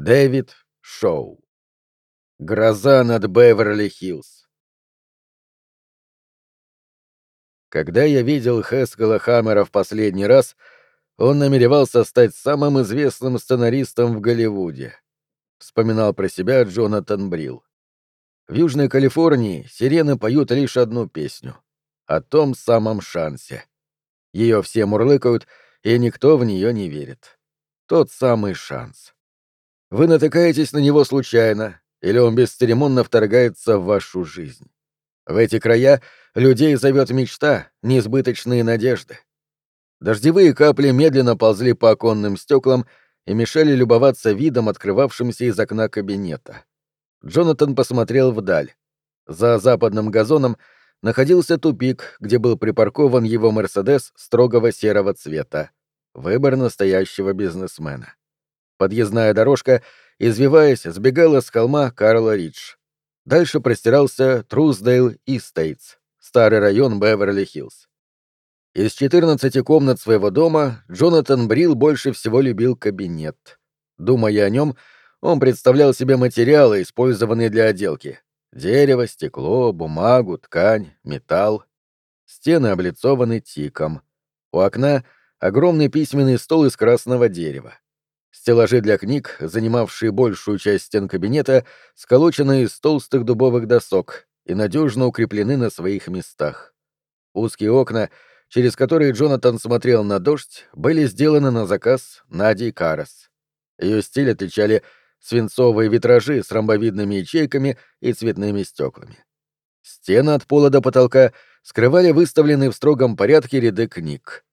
Дэвид Шоу. Гроза над Беверли-Хиллз. Когда я видел Хэскела Хаммера в последний раз, он намеревался стать самым известным сценаристом в Голливуде. Вспоминал про себя Джонатан Брилл. В Южной Калифорнии сирены поют лишь одну песню — о том самом шансе. Ее все мурлыкают, и никто в нее не верит. Тот самый шанс. Вы натыкаетесь на него случайно, или он бесцеремонно вторгается в вашу жизнь. В эти края людей зовет мечта, несбыточные надежды. Дождевые капли медленно ползли по оконным стеклам и мешали любоваться видом, открывавшимся из окна кабинета. Джонатан посмотрел вдаль. За западным газоном находился тупик, где был припаркован его «Мерседес» строгого серого цвета. Выбор настоящего бизнесмена. Подъездная дорожка, извиваясь, сбегала с холма Карла Ридж. Дальше простирался Труздейл и Стейтс, старый район Беверли-Хиллз. Из 14 комнат своего дома Джонатан Брил больше всего любил кабинет. Думая о нем, он представлял себе материалы, использованные для отделки. Дерево, стекло, бумагу, ткань, металл. Стены облицованы тиком. У окна огромный письменный стол из красного дерева. Стеллажи для книг, занимавшие большую часть стен кабинета, сколочены из толстых дубовых досок и надежно укреплены на своих местах. Узкие окна, через которые Джонатан смотрел на дождь, были сделаны на заказ Нади Карас. Ее стиль отличали свинцовые витражи с ромбовидными ячейками и цветными стеклами. Стены от пола до потолка скрывали выставленные в строгом порядке ряды книг.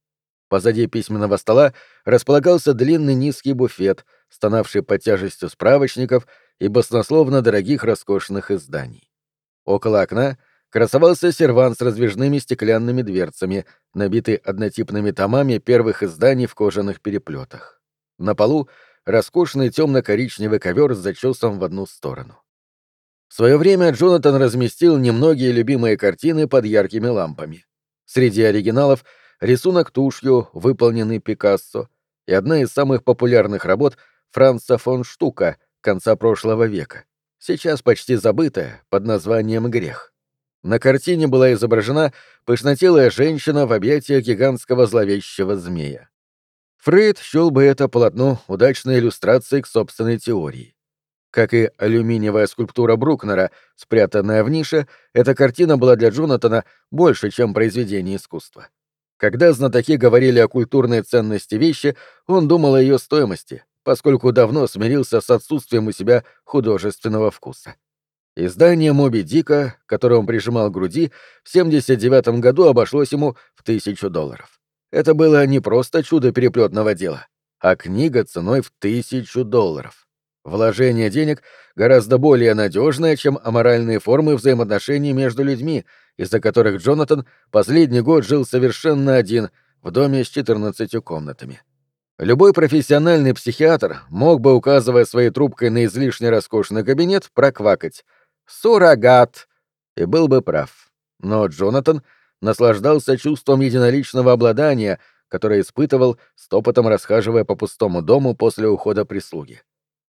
Позади письменного стола располагался длинный низкий буфет, стонавший под тяжестью справочников и баснословно дорогих роскошных изданий. Около окна красовался серван с раздвижными стеклянными дверцами, набитый однотипными томами первых изданий в кожаных переплетах. На полу роскошный темно-коричневый ковер с зачесом в одну сторону. В свое время Джонатан разместил немногие любимые картины под яркими лампами. Среди оригиналов — рисунок тушью, выполненный Пикассо, и одна из самых популярных работ Франца фон Штука конца прошлого века, сейчас почти забытая, под названием «Грех». На картине была изображена пышнотелая женщина в объятиях гигантского зловещего змея. Фрейд счел бы это полотно удачной иллюстрацией к собственной теории. Как и алюминиевая скульптура Брукнера, спрятанная в нише, эта картина была для Джонатана больше, чем произведение искусства. Когда знатоки говорили о культурной ценности вещи, он думал о ее стоимости, поскольку давно смирился с отсутствием у себя художественного вкуса. Издание «Моби Дика», которое он прижимал к груди, в 79 году обошлось ему в тысячу долларов. Это было не просто чудо переплетного дела, а книга ценой в тысячу долларов. Вложение денег гораздо более надежное, чем аморальные формы взаимоотношений между людьми, из-за которых Джонатан последний год жил совершенно один в доме с 14 комнатами. Любой профессиональный психиатр мог бы, указывая своей трубкой на излишне роскошный кабинет, проквакать «Суррогат!» и был бы прав. Но Джонатан наслаждался чувством единоличного обладания, которое испытывал, стопотом расхаживая по пустому дому после ухода прислуги.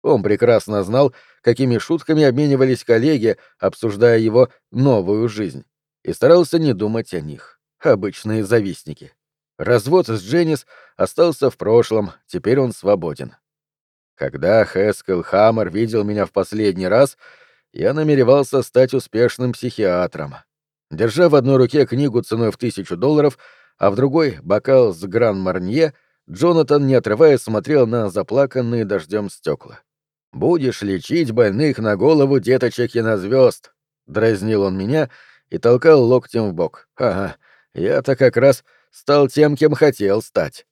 Он прекрасно знал, какими шутками обменивались коллеги, обсуждая его новую жизнь, и старался не думать о них. Обычные завистники. Развод с Дженнис остался в прошлом, теперь он свободен. Когда Хэскел Хаммер видел меня в последний раз, я намеревался стать успешным психиатром. Держа в одной руке книгу ценой в тысячу долларов, а в другой — бокал с Гран-Марнье, Джонатан, не отрываясь, смотрел на заплаканные дождем стекла. Будешь лечить больных на голову деточек и на звезд. Дразнил он меня и толкал локтем в бок. Ага, я-то как раз стал тем, кем хотел стать.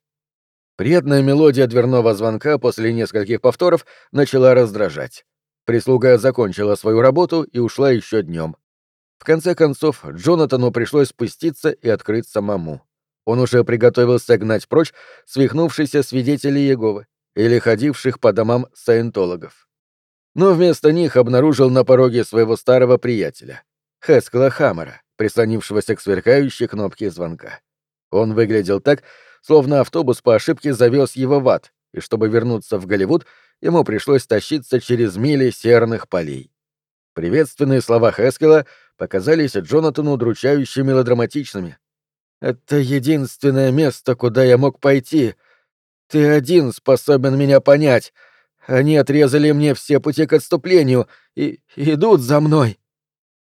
Приятная мелодия дверного звонка после нескольких повторов начала раздражать. Прислуга закончила свою работу и ушла еще днем. В конце концов, Джонатану пришлось спуститься и открыть самому. Он уже приготовился гнать прочь свихнувшиеся свидетели Иеговы или ходивших по домам саентологов. Но вместо них обнаружил на пороге своего старого приятеля, Хескла Хаммера, прислонившегося к сверкающей кнопке звонка. Он выглядел так, словно автобус по ошибке завез его в ад, и чтобы вернуться в Голливуд, ему пришлось тащиться через мили серных полей. Приветственные слова Хескела показались Джонатану удручающе мелодраматичными. «Это единственное место, куда я мог пойти. Ты один способен меня понять. Они отрезали мне все пути к отступлению и идут за мной».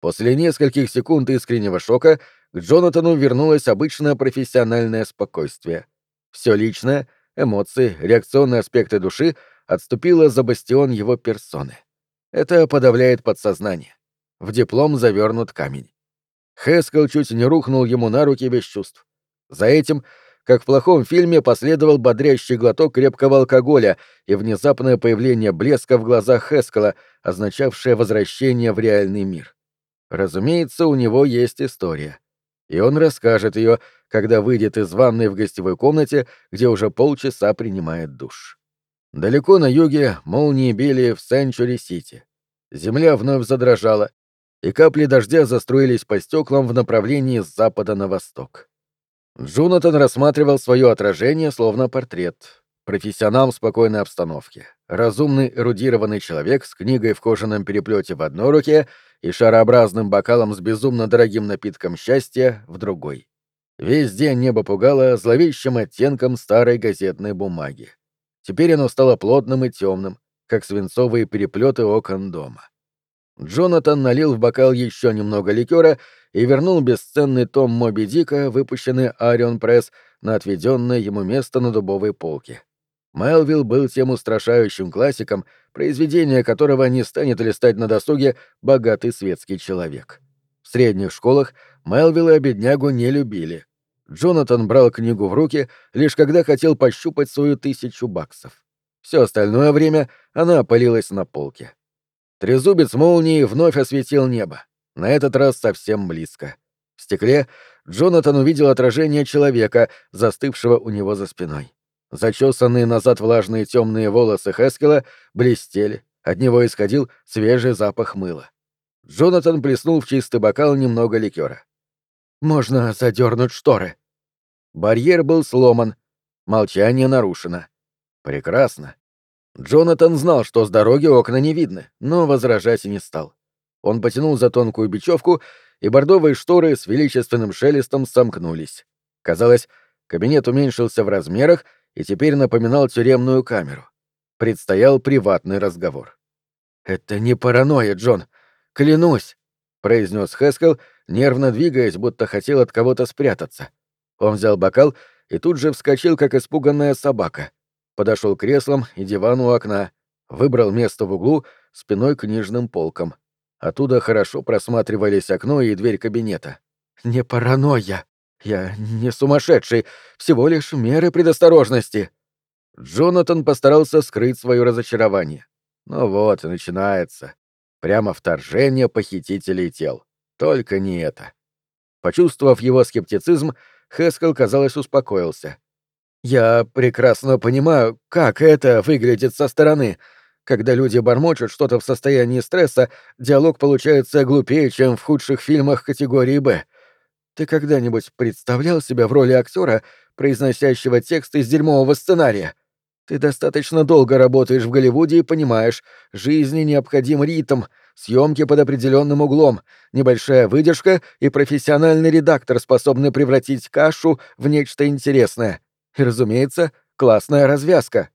После нескольких секунд искреннего шока к Джонатану вернулось обычное профессиональное спокойствие. Все личное, эмоции, реакционные аспекты души отступило за бастион его персоны. Это подавляет подсознание. В диплом завернут камень. Хескел чуть не рухнул ему на руки без чувств. За этим, как в плохом фильме, последовал бодрящий глоток крепкого алкоголя и внезапное появление блеска в глазах Хескела, означавшее возвращение в реальный мир. Разумеется, у него есть история. И он расскажет ее, когда выйдет из ванной в гостевой комнате, где уже полчаса принимает душ. Далеко на юге молнии били в Сенчури-Сити. Земля вновь задрожала, и капли дождя застроились по стеклам в направлении с запада на восток. Джонатан рассматривал свое отражение словно портрет. Профессионал в спокойной обстановке. Разумный, эрудированный человек с книгой в кожаном переплете в одной руке и шарообразным бокалом с безумно дорогим напитком счастья в другой. Весь день небо пугало зловещим оттенком старой газетной бумаги. Теперь оно стало плотным и темным, как свинцовые переплеты окон дома. Джонатан налил в бокал еще немного ликера и вернул бесценный том Моби Дика, выпущенный Арион Пресс, на отведенное ему место на дубовой полке. Мелвилл был тем устрашающим классиком, произведение которого не станет листать на досуге богатый светский человек. В средних школах Мелвилла беднягу не любили. Джонатан брал книгу в руки, лишь когда хотел пощупать свою тысячу баксов. Все остальное время она опалилась на полке. Трезубец молнии вновь осветил небо, на этот раз совсем близко. В стекле Джонатан увидел отражение человека, застывшего у него за спиной. Зачесанные назад влажные темные волосы Хескела блестели, от него исходил свежий запах мыла. Джонатан плеснул в чистый бокал немного ликера. «Можно задернуть шторы». Барьер был сломан, молчание нарушено. Прекрасно. Джонатан знал, что с дороги окна не видно, но возражать не стал. Он потянул за тонкую бечевку, и бордовые шторы с величественным шелестом сомкнулись. Казалось, кабинет уменьшился в размерах и теперь напоминал тюремную камеру. Предстоял приватный разговор. «Это не паранойя, Джон. Клянусь!» — произнес Хескел, нервно двигаясь, будто хотел от кого-то спрятаться. Он взял бокал и тут же вскочил, как испуганная собака. Подошел к креслам и дивану у окна, выбрал место в углу спиной к книжным полкам. Оттуда хорошо просматривались окно и дверь кабинета. «Не паранойя! Я не сумасшедший, всего лишь меры предосторожности!» Джонатан постарался скрыть свое разочарование. Ну вот, начинается. Прямо вторжение похитителей тел. Только не это. Почувствовав его скептицизм, Хескел, казалось, успокоился. «Я прекрасно понимаю, как это выглядит со стороны. Когда люди бормочут что-то в состоянии стресса, диалог получается глупее, чем в худших фильмах категории «Б». Ты когда-нибудь представлял себя в роли актера, произносящего текст из дерьмового сценария? Ты достаточно долго работаешь в Голливуде и понимаешь, жизни необходим ритм, съемки под определенным углом, небольшая выдержка и профессиональный редактор, способный превратить кашу в нечто интересное. И, разумеется, классная развязка.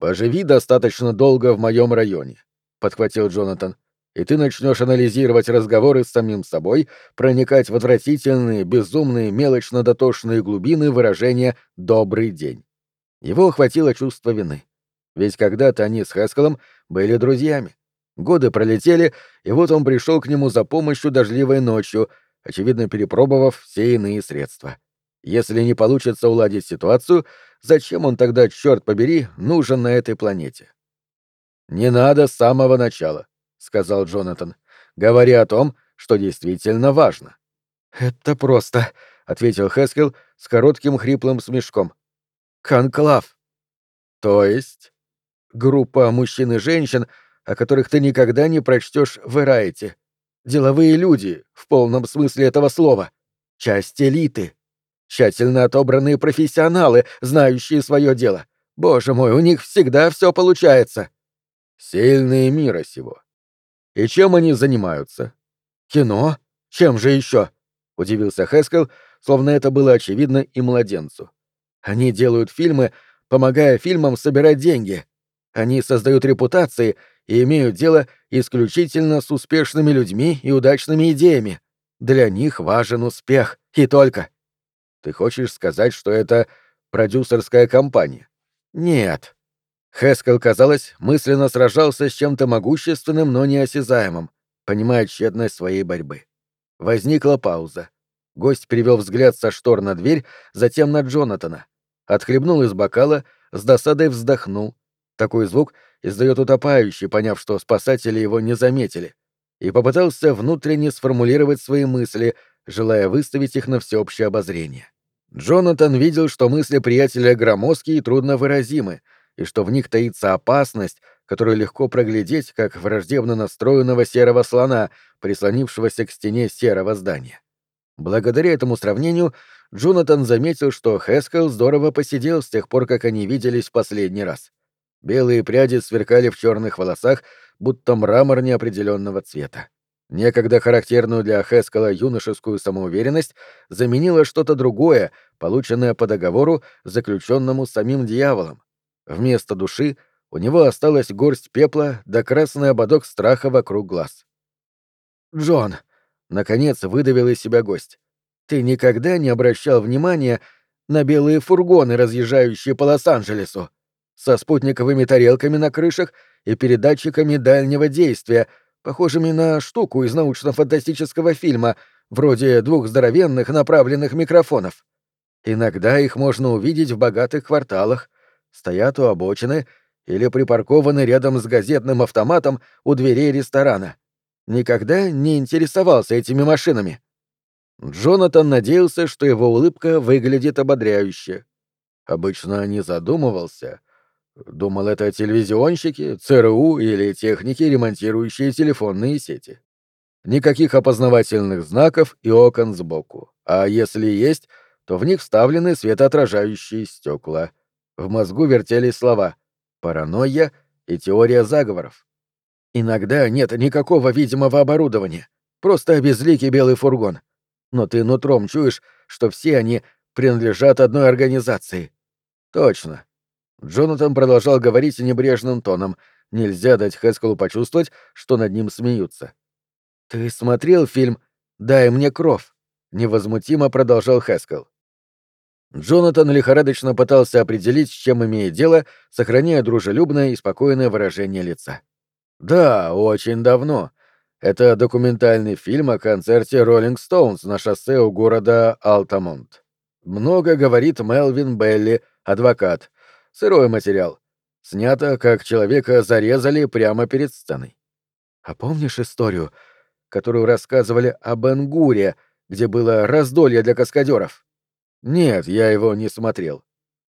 «Поживи достаточно долго в моем районе», — подхватил Джонатан, «и ты начнешь анализировать разговоры с самим собой, проникать в отвратительные, безумные, мелочно-дотошные глубины выражения «добрый день». Его охватило чувство вины. Ведь когда-то они с Хэскелом были друзьями. Годы пролетели, и вот он пришел к нему за помощью дождливой ночью, очевидно перепробовав все иные средства. Если не получится уладить ситуацию, зачем он тогда, черт побери, нужен на этой планете? «Не надо с самого начала», — сказал Джонатан. «Говори о том, что действительно важно». «Это просто», — ответил Хескел с коротким хриплым смешком. «Конклав». «То есть?» «Группа мужчин и женщин, о которых ты никогда не прочтешь в Эрайте. Деловые люди, в полном смысле этого слова. Часть элиты. Тщательно отобранные профессионалы, знающие свое дело. Боже мой, у них всегда все получается. Сильные мира сего. И чем они занимаются? Кино? Чем же еще? Удивился Хескел, словно это было очевидно и младенцу. Они делают фильмы, помогая фильмам собирать деньги. Они создают репутации и имеют дело исключительно с успешными людьми и удачными идеями. Для них важен успех, и только. Ты хочешь сказать, что это продюсерская компания? Нет. Хескел, казалось, мысленно сражался с чем-то могущественным, но неосязаемым, понимая тщетность своей борьбы. Возникла пауза. Гость перевел взгляд со штор на дверь, затем на Джонатана. Отхлебнул из бокала, с досадой вздохнул. Такой звук издает утопающий, поняв, что спасатели его не заметили, и попытался внутренне сформулировать свои мысли, желая выставить их на всеобщее обозрение. Джонатан видел, что мысли приятеля громоздкие и трудновыразимы, и что в них таится опасность, которую легко проглядеть, как враждебно настроенного серого слона, прислонившегося к стене серого здания. Благодаря этому сравнению Джонатан заметил, что Хэскел здорово посидел с тех пор, как они виделись в последний раз. Белые пряди сверкали в черных волосах, будто мрамор неопределенного цвета. Некогда характерную для Хэскала юношескую самоуверенность заменило что-то другое, полученное по договору, заключенному самим дьяволом. Вместо души у него осталась горсть пепла да красный ободок страха вокруг глаз. «Джон!» — наконец выдавил из себя гость. «Ты никогда не обращал внимания на белые фургоны, разъезжающие по Лос-Анджелесу, со спутниковыми тарелками на крышах и передатчиками дальнего действия — похожими на штуку из научно-фантастического фильма, вроде двух здоровенных направленных микрофонов. Иногда их можно увидеть в богатых кварталах, стоят у обочины или припаркованы рядом с газетным автоматом у дверей ресторана. Никогда не интересовался этими машинами. Джонатан надеялся, что его улыбка выглядит ободряюще. Обычно не задумывался, Думал, это телевизионщики, ЦРУ или техники, ремонтирующие телефонные сети. Никаких опознавательных знаков и окон сбоку. А если есть, то в них вставлены светоотражающие стекла. В мозгу вертелись слова «паранойя» и «теория заговоров». Иногда нет никакого видимого оборудования, просто безликий белый фургон. Но ты нутром чуешь, что все они принадлежат одной организации. Точно. Джонатан продолжал говорить небрежным тоном. Нельзя дать Хэскелу почувствовать, что над ним смеются. «Ты смотрел фильм «Дай мне кровь»?» — невозмутимо продолжал Хэскел. Джонатан лихорадочно пытался определить, с чем имеет дело, сохраняя дружелюбное и спокойное выражение лица. «Да, очень давно. Это документальный фильм о концерте «Роллинг Стоунс» на шоссе у города Алтамонт. Много говорит Мелвин Белли, адвокат, Сырой материал. Снято, как человека зарезали прямо перед сценой. А помнишь историю, которую рассказывали об Энгуре, где было раздолье для каскадеров? Нет, я его не смотрел.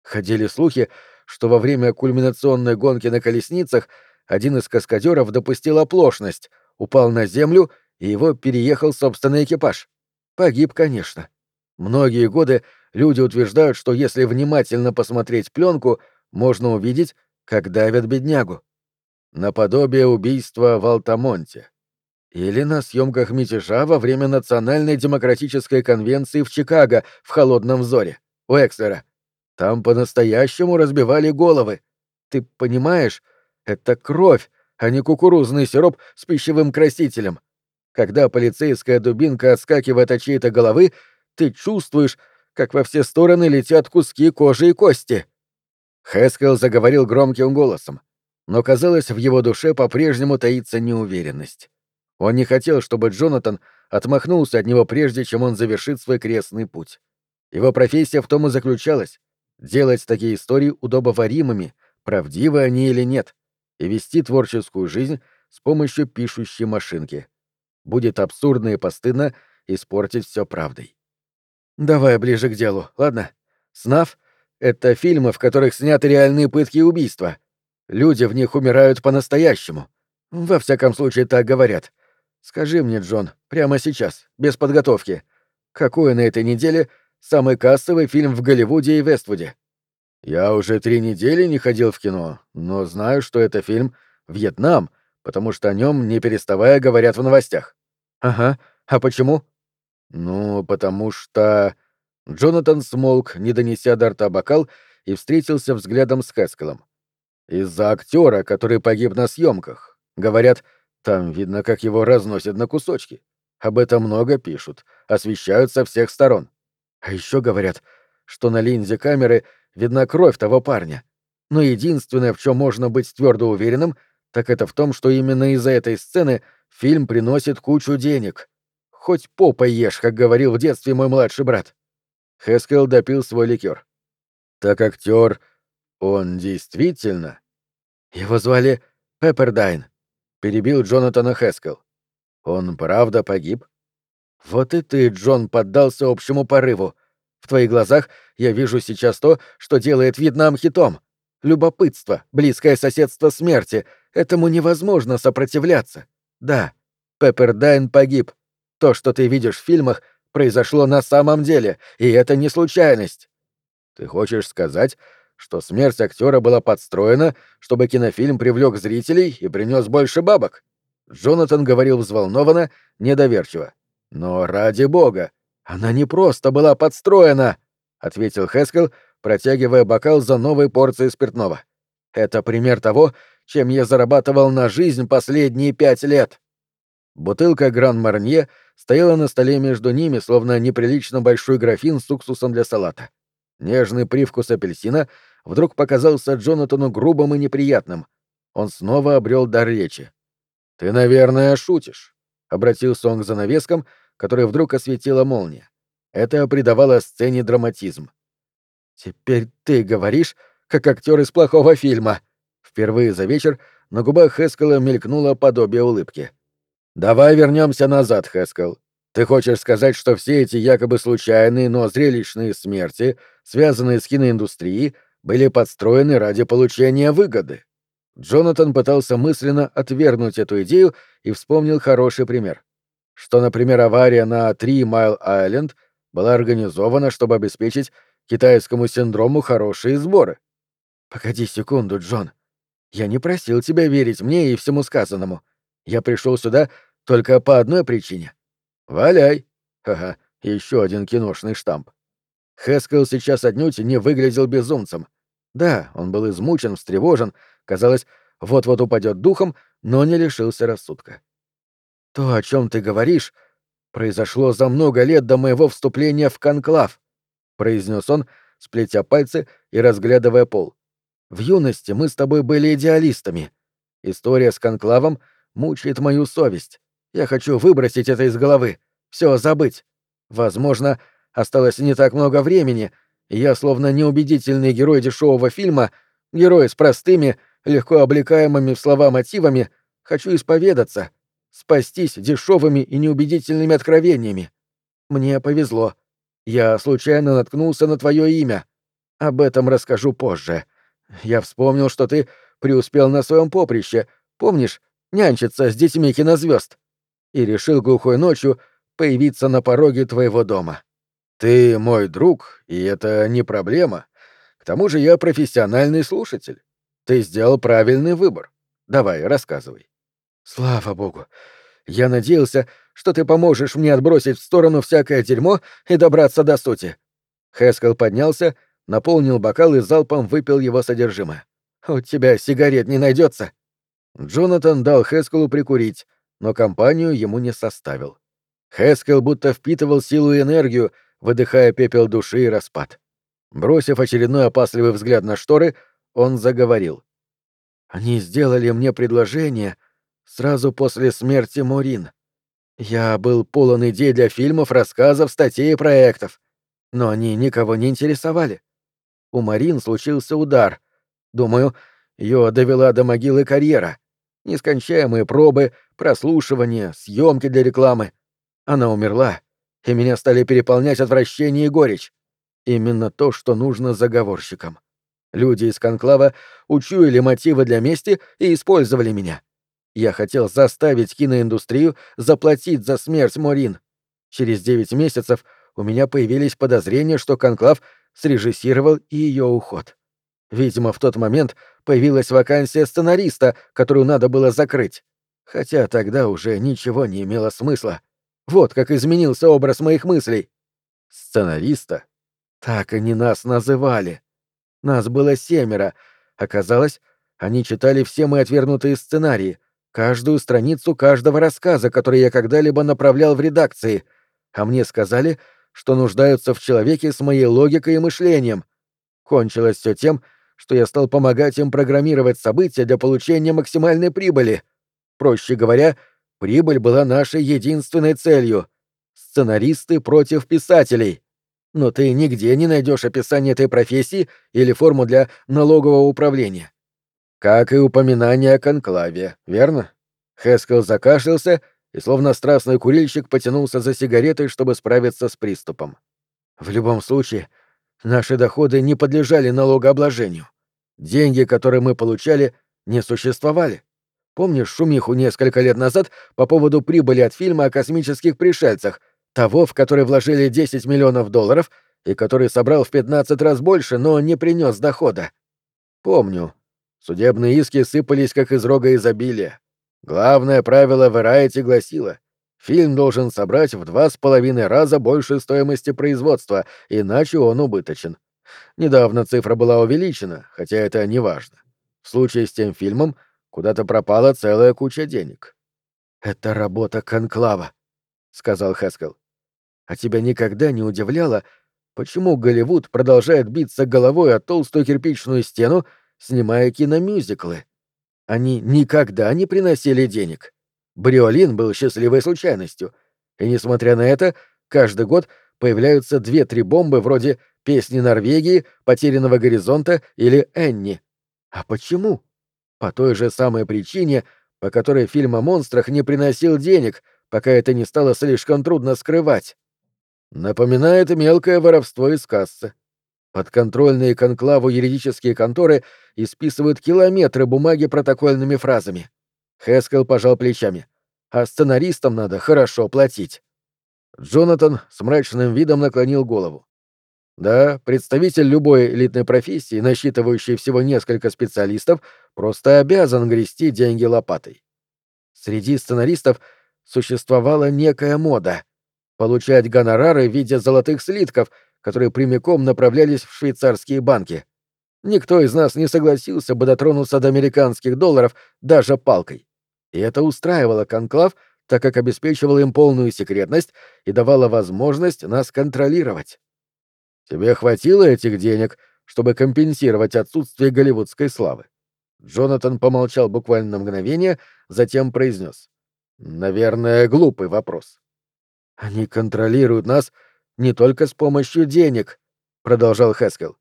Ходили слухи, что во время кульминационной гонки на колесницах один из каскадеров допустил оплошность, упал на землю, и его переехал собственный экипаж. Погиб, конечно. Многие годы люди утверждают, что если внимательно посмотреть пленку, можно увидеть, как давят беднягу. Наподобие убийства в Алтамонте. Или на съемках мятежа во время Национальной демократической конвенции в Чикаго в холодном взоре, у Экслера. Там по-настоящему разбивали головы. Ты понимаешь, это кровь, а не кукурузный сироп с пищевым красителем. Когда полицейская дубинка отскакивает от чьей-то головы, ты чувствуешь, как во все стороны летят куски кожи и кости. Хэскел заговорил громким голосом, но, казалось, в его душе по-прежнему таится неуверенность. Он не хотел, чтобы Джонатан отмахнулся от него прежде, чем он завершит свой крестный путь. Его профессия в том и заключалась — делать такие истории удобоваримыми, правдивы они или нет, и вести творческую жизнь с помощью пишущей машинки. Будет абсурдно и постыдно испортить все правдой. «Давай ближе к делу, ладно? Снав — это фильмы, в которых сняты реальные пытки и убийства. Люди в них умирают по-настоящему. Во всяком случае, так говорят. Скажи мне, Джон, прямо сейчас, без подготовки, какой на этой неделе самый кассовый фильм в Голливуде и Вествуде?» Я уже три недели не ходил в кино, но знаю, что это фильм «Вьетнам», потому что о нем не переставая говорят в новостях. Ага. А почему? Ну, потому что... Джонатан смолк, не донеся до рта бокал, и встретился взглядом с Хэскелом. Из-за актера, который погиб на съемках. Говорят, там видно, как его разносят на кусочки. Об этом много пишут, освещают со всех сторон. А еще говорят, что на линзе камеры видна кровь того парня. Но единственное, в чем можно быть твердо уверенным, так это в том, что именно из-за этой сцены фильм приносит кучу денег. Хоть попой ешь, как говорил в детстве мой младший брат. Хескел допил свой ликер. Так актер, он действительно... Его звали Пеппердайн, перебил Джонатана Хескел. Он правда погиб? Вот и ты, Джон, поддался общему порыву. В твоих глазах я вижу сейчас то, что делает Вьетнам хитом. Любопытство, близкое соседство смерти. Этому невозможно сопротивляться. Да, Пеппердайн погиб. То, что ты видишь в фильмах, произошло на самом деле, и это не случайность. Ты хочешь сказать, что смерть актера была подстроена, чтобы кинофильм привлек зрителей и принес больше бабок? Джонатан говорил взволнованно, недоверчиво. Но ради бога, она не просто была подстроена, ответил Хескел, протягивая бокал за новой порцией спиртного. Это пример того, чем я зарабатывал на жизнь последние пять лет. Бутылка Гран-Марнье стояла на столе между ними, словно неприлично большой графин с уксусом для салата. Нежный привкус апельсина вдруг показался Джонатану грубым и неприятным. Он снова обрел дар речи. «Ты, наверное, шутишь», — обратился он к занавескам, которые вдруг осветила молния. Это придавало сцене драматизм. «Теперь ты говоришь, как актер из плохого фильма». Впервые за вечер на губах Хэскела мелькнуло подобие улыбки. «Давай вернемся назад, Хэскел. Ты хочешь сказать, что все эти якобы случайные, но зрелищные смерти, связанные с киноиндустрией, были подстроены ради получения выгоды?» Джонатан пытался мысленно отвергнуть эту идею и вспомнил хороший пример. Что, например, авария на Три Майл Айленд была организована, чтобы обеспечить китайскому синдрому хорошие сборы. «Погоди секунду, Джон. Я не просил тебя верить мне и всему сказанному. Я пришел сюда только по одной причине. Валяй. Ага, еще один киношный штамп. Хэскел сейчас отнюдь не выглядел безумцем. Да, он был измучен, встревожен, казалось, вот-вот упадет духом, но не лишился рассудка. То, о чем ты говоришь, произошло за много лет до моего вступления в конклав, произнес он, сплетя пальцы и разглядывая пол. В юности мы с тобой были идеалистами. История с конклавом мучает мою совесть. Я хочу выбросить это из головы, все забыть. Возможно, осталось не так много времени, я, словно неубедительный герой дешевого фильма, герой с простыми, легко облекаемыми в слова мотивами, хочу исповедаться, спастись дешевыми и неубедительными откровениями. Мне повезло. Я случайно наткнулся на твое имя. Об этом расскажу позже. Я вспомнил, что ты преуспел на своем поприще, помнишь, нянчиться с детьми кинозвезд, и решил глухой ночью появиться на пороге твоего дома. Ты мой друг, и это не проблема. К тому же я профессиональный слушатель. Ты сделал правильный выбор. Давай, рассказывай. Слава богу. Я надеялся, что ты поможешь мне отбросить в сторону всякое дерьмо и добраться до сути. Хэскел поднялся, наполнил бокал и залпом выпил его содержимое. У тебя сигарет не найдется. Джонатан дал Хэскелу прикурить, но компанию ему не составил. Хэскел будто впитывал силу и энергию, выдыхая пепел души и распад. Бросив очередной опасливый взгляд на шторы, он заговорил. «Они сделали мне предложение сразу после смерти Мурин. Я был полон идей для фильмов, рассказов, статей и проектов. Но они никого не интересовали. У Марин случился удар. Думаю, ее довела до могилы карьера. Нескончаемые пробы, прослушивания, съемки для рекламы. Она умерла, и меня стали переполнять отвращение и горечь. Именно то, что нужно заговорщикам. Люди из конклава учуяли мотивы для мести и использовали меня. Я хотел заставить киноиндустрию заплатить за смерть Морин. Через девять месяцев у меня появились подозрения, что конклав срежиссировал и ее уход. Видимо, в тот момент появилась вакансия сценариста, которую надо было закрыть. Хотя тогда уже ничего не имело смысла. Вот как изменился образ моих мыслей. Сценариста? Так они нас называли. Нас было семеро. Оказалось, они читали все мои отвергнутые сценарии, каждую страницу каждого рассказа, который я когда-либо направлял в редакции. А мне сказали, что нуждаются в человеке с моей логикой и мышлением. Кончилось все тем, что я стал помогать им программировать события для получения максимальной прибыли. Проще говоря, прибыль была нашей единственной целью. Сценаристы против писателей. Но ты нигде не найдешь описание этой профессии или форму для налогового управления. Как и упоминание о конклаве, верно? Хескел закашлялся и, словно страстный курильщик, потянулся за сигаретой, чтобы справиться с приступом. В любом случае, наши доходы не подлежали налогообложению. Деньги, которые мы получали, не существовали. Помнишь шумиху несколько лет назад по поводу прибыли от фильма о космических пришельцах, того, в который вложили 10 миллионов долларов и который собрал в 15 раз больше, но не принес дохода? Помню. Судебные иски сыпались как из рога изобилия. Главное правило Variety гласило, фильм должен собрать в два с половиной раза больше стоимости производства, иначе он убыточен. Недавно цифра была увеличена, хотя это не важно. В случае с тем фильмом куда-то пропала целая куча денег. «Это работа конклава», — сказал Хаскел. «А тебя никогда не удивляло, почему Голливуд продолжает биться головой о толстую кирпичную стену, снимая киномюзиклы? Они никогда не приносили денег. Бриолин был счастливой случайностью, и, несмотря на это, каждый год появляются две-три бомбы вроде «Песни Норвегии», «Потерянного горизонта» или «Энни». А почему? По той же самой причине, по которой фильм о монстрах не приносил денег, пока это не стало слишком трудно скрывать. Напоминает мелкое воровство из кассы. Подконтрольные конклаву юридические конторы исписывают километры бумаги протокольными фразами. Хескел пожал плечами. А сценаристам надо хорошо платить. Джонатан с мрачным видом наклонил голову. Да, представитель любой элитной профессии, насчитывающий всего несколько специалистов, просто обязан грести деньги лопатой. Среди сценаристов существовала некая мода — получать гонорары в виде золотых слитков, которые прямиком направлялись в швейцарские банки. Никто из нас не согласился бы дотронуться до американских долларов даже палкой. И это устраивало конклав, так как обеспечивало им полную секретность и давало возможность нас контролировать. Тебе хватило этих денег, чтобы компенсировать отсутствие голливудской славы? Джонатан помолчал буквально мгновение, затем произнес. Наверное, глупый вопрос. Они контролируют нас не только с помощью денег, продолжал Хескел.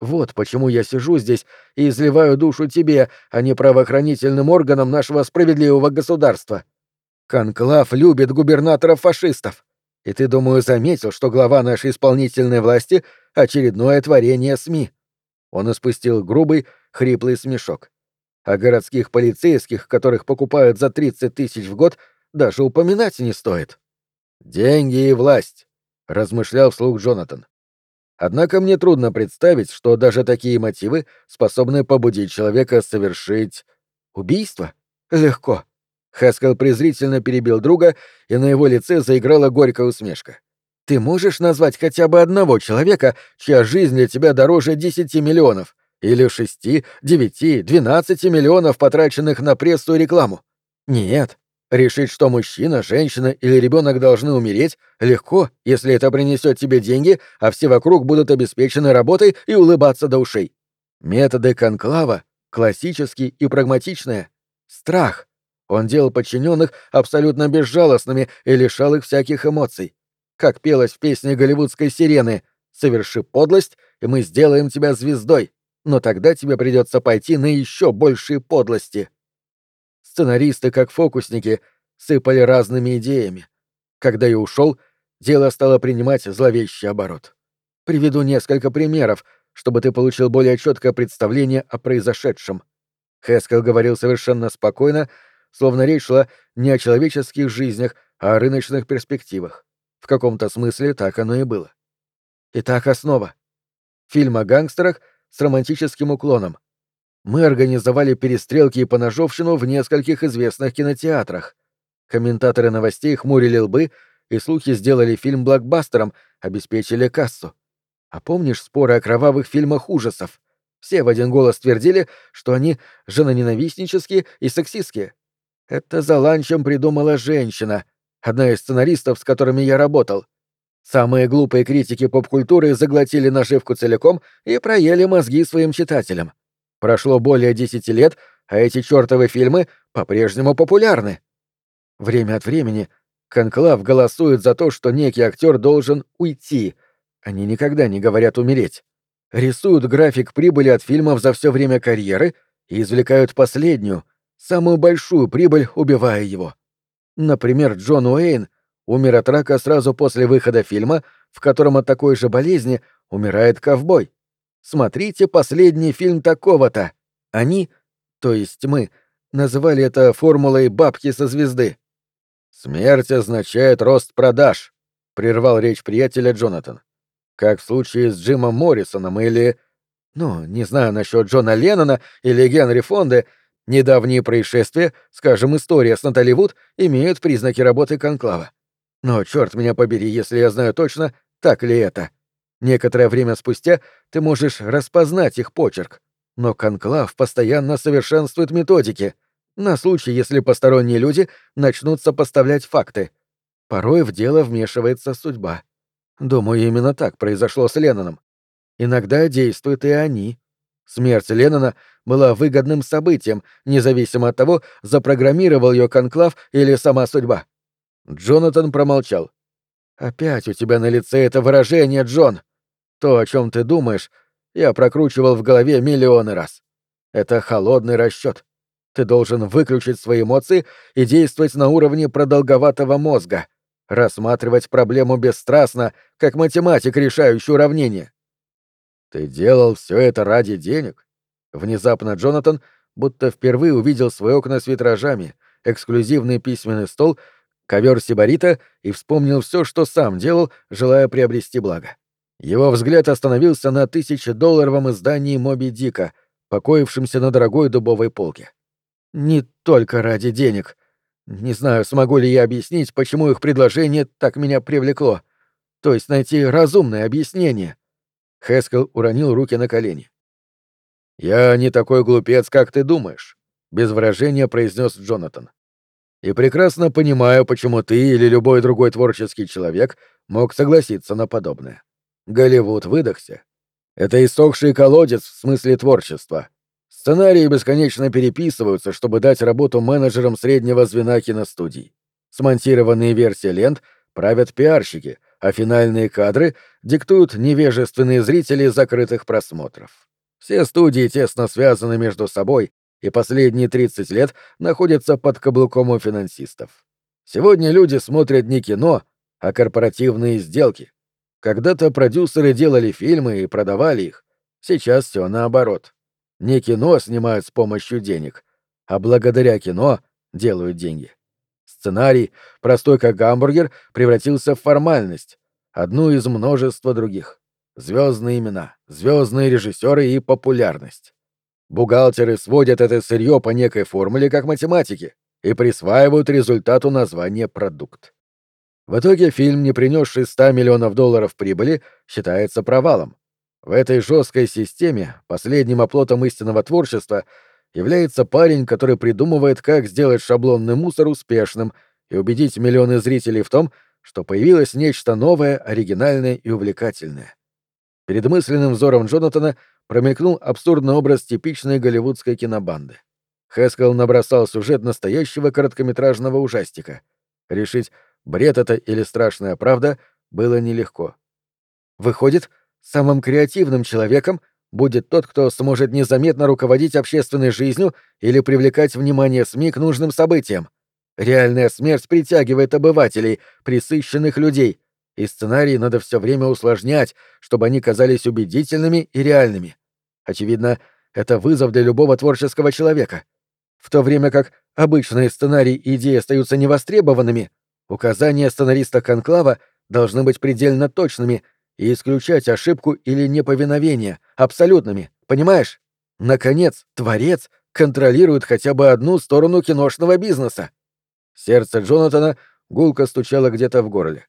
Вот почему я сижу здесь и изливаю душу тебе, а не правоохранительным органам нашего справедливого государства. Конклав любит губернаторов-фашистов. И ты, думаю, заметил, что глава нашей исполнительной власти — очередное творение СМИ. Он испустил грубый, хриплый смешок. А городских полицейских, которых покупают за 30 тысяч в год, даже упоминать не стоит. «Деньги и власть», — размышлял вслух Джонатан. Однако мне трудно представить, что даже такие мотивы способны побудить человека совершить убийство. Легко. Хаскел презрительно перебил друга, и на его лице заиграла горькая усмешка. «Ты можешь назвать хотя бы одного человека, чья жизнь для тебя дороже десяти миллионов? Или шести, девяти, двенадцати миллионов, потраченных на прессу и рекламу? Нет. Решить, что мужчина, женщина или ребенок должны умереть, легко, если это принесет тебе деньги, а все вокруг будут обеспечены работой и улыбаться до ушей. Методы конклава классические и прагматичные. Страх — он делал подчиненных абсолютно безжалостными и лишал их всяких эмоций. Как пелось в песне голливудской сирены «Соверши подлость, и мы сделаем тебя звездой, но тогда тебе придется пойти на еще большие подлости». Сценаристы, как фокусники, сыпали разными идеями. Когда я ушел, дело стало принимать зловещий оборот. Приведу несколько примеров, чтобы ты получил более четкое представление о произошедшем. Хескел говорил совершенно спокойно, словно речь шла не о человеческих жизнях, а о рыночных перспективах. В каком-то смысле так оно и было. Итак, основа. Фильм о гангстерах с романтическим уклоном. Мы организовали перестрелки и поножовщину в нескольких известных кинотеатрах. Комментаторы новостей хмурили лбы, и слухи сделали фильм блокбастером, обеспечили кассу. А помнишь споры о кровавых фильмах ужасов? Все в один голос твердили, что они женоненавистнические и сексистские. Это за ланчем придумала женщина, одна из сценаристов, с которыми я работал. Самые глупые критики поп-культуры заглотили наживку целиком и проели мозги своим читателям. Прошло более десяти лет, а эти чертовы фильмы по-прежнему популярны. Время от времени Конклав голосует за то, что некий актер должен уйти. Они никогда не говорят умереть. Рисуют график прибыли от фильмов за все время карьеры и извлекают последнюю, самую большую прибыль, убивая его. Например, Джон Уэйн умер от рака сразу после выхода фильма, в котором от такой же болезни умирает ковбой. Смотрите последний фильм такого-то. Они, то есть мы, называли это формулой «бабки со звезды». «Смерть означает рост продаж», — прервал речь приятеля Джонатан. «Как в случае с Джимом Моррисоном или... Ну, не знаю насчет Джона Леннона или Генри Фонды, недавние происшествия, скажем, история с Натали Вуд, имеют признаки работы конклава. Но черт меня побери, если я знаю точно, так ли это. Некоторое время спустя ты можешь распознать их почерк. Но конклав постоянно совершенствует методики, на случай, если посторонние люди начнут сопоставлять факты. Порой в дело вмешивается судьба. Думаю, именно так произошло с Ленноном. Иногда действуют и они. Смерть Леннона была выгодным событием, независимо от того, запрограммировал ее конклав или сама судьба. Джонатан промолчал. «Опять у тебя на лице это выражение, Джон. То, о чем ты думаешь, я прокручивал в голове миллионы раз. Это холодный расчет. Ты должен выключить свои эмоции и действовать на уровне продолговатого мозга, рассматривать проблему бесстрастно, как математик, решающий уравнение. Ты делал все это ради денег? Внезапно Джонатан будто впервые увидел свои окна с витражами, эксклюзивный письменный стол ковер сибарита и вспомнил все, что сам делал, желая приобрести благо. Его взгляд остановился на тысячедолларовом издании «Моби Дика», покоившемся на дорогой дубовой полке. Не только ради денег. Не знаю, смогу ли я объяснить, почему их предложение так меня привлекло. То есть найти разумное объяснение. Хэскел уронил руки на колени. «Я не такой глупец, как ты думаешь», — без выражения произнес Джонатан и прекрасно понимаю, почему ты или любой другой творческий человек мог согласиться на подобное. Голливуд выдохся. Это иссохший колодец в смысле творчества. Сценарии бесконечно переписываются, чтобы дать работу менеджерам среднего звена киностудий. Смонтированные версии лент правят пиарщики, а финальные кадры диктуют невежественные зрители закрытых просмотров. Все студии тесно связаны между собой, и последние 30 лет находятся под каблуком у финансистов. Сегодня люди смотрят не кино, а корпоративные сделки. Когда-то продюсеры делали фильмы и продавали их. Сейчас все наоборот. Не кино снимают с помощью денег, а благодаря кино делают деньги. Сценарий, простой как гамбургер, превратился в формальность, одну из множества других. Звездные имена, звездные режиссеры и популярность. Бухгалтеры сводят это сырье по некой формуле, как математики, и присваивают результату название «продукт». В итоге фильм, не принесший 100 миллионов долларов прибыли, считается провалом. В этой жесткой системе последним оплотом истинного творчества является парень, который придумывает, как сделать шаблонный мусор успешным и убедить миллионы зрителей в том, что появилось нечто новое, оригинальное и увлекательное. Перед мысленным взором Джонатана — промелькнул абсурдный образ типичной голливудской кинобанды. Хэскел набросал сюжет настоящего короткометражного ужастика. Решить, бред это или страшная правда, было нелегко. Выходит, самым креативным человеком будет тот, кто сможет незаметно руководить общественной жизнью или привлекать внимание СМИ к нужным событиям. Реальная смерть притягивает обывателей, присыщенных людей, и сценарии надо все время усложнять, чтобы они казались убедительными и реальными. Очевидно, это вызов для любого творческого человека. В то время как обычные сценарии и идеи остаются невостребованными, указания сценариста Конклава должны быть предельно точными, и исключать ошибку или неповиновение абсолютными, понимаешь? Наконец, Творец контролирует хотя бы одну сторону киношного бизнеса. Сердце Джонатана гулко стучало где-то в горле.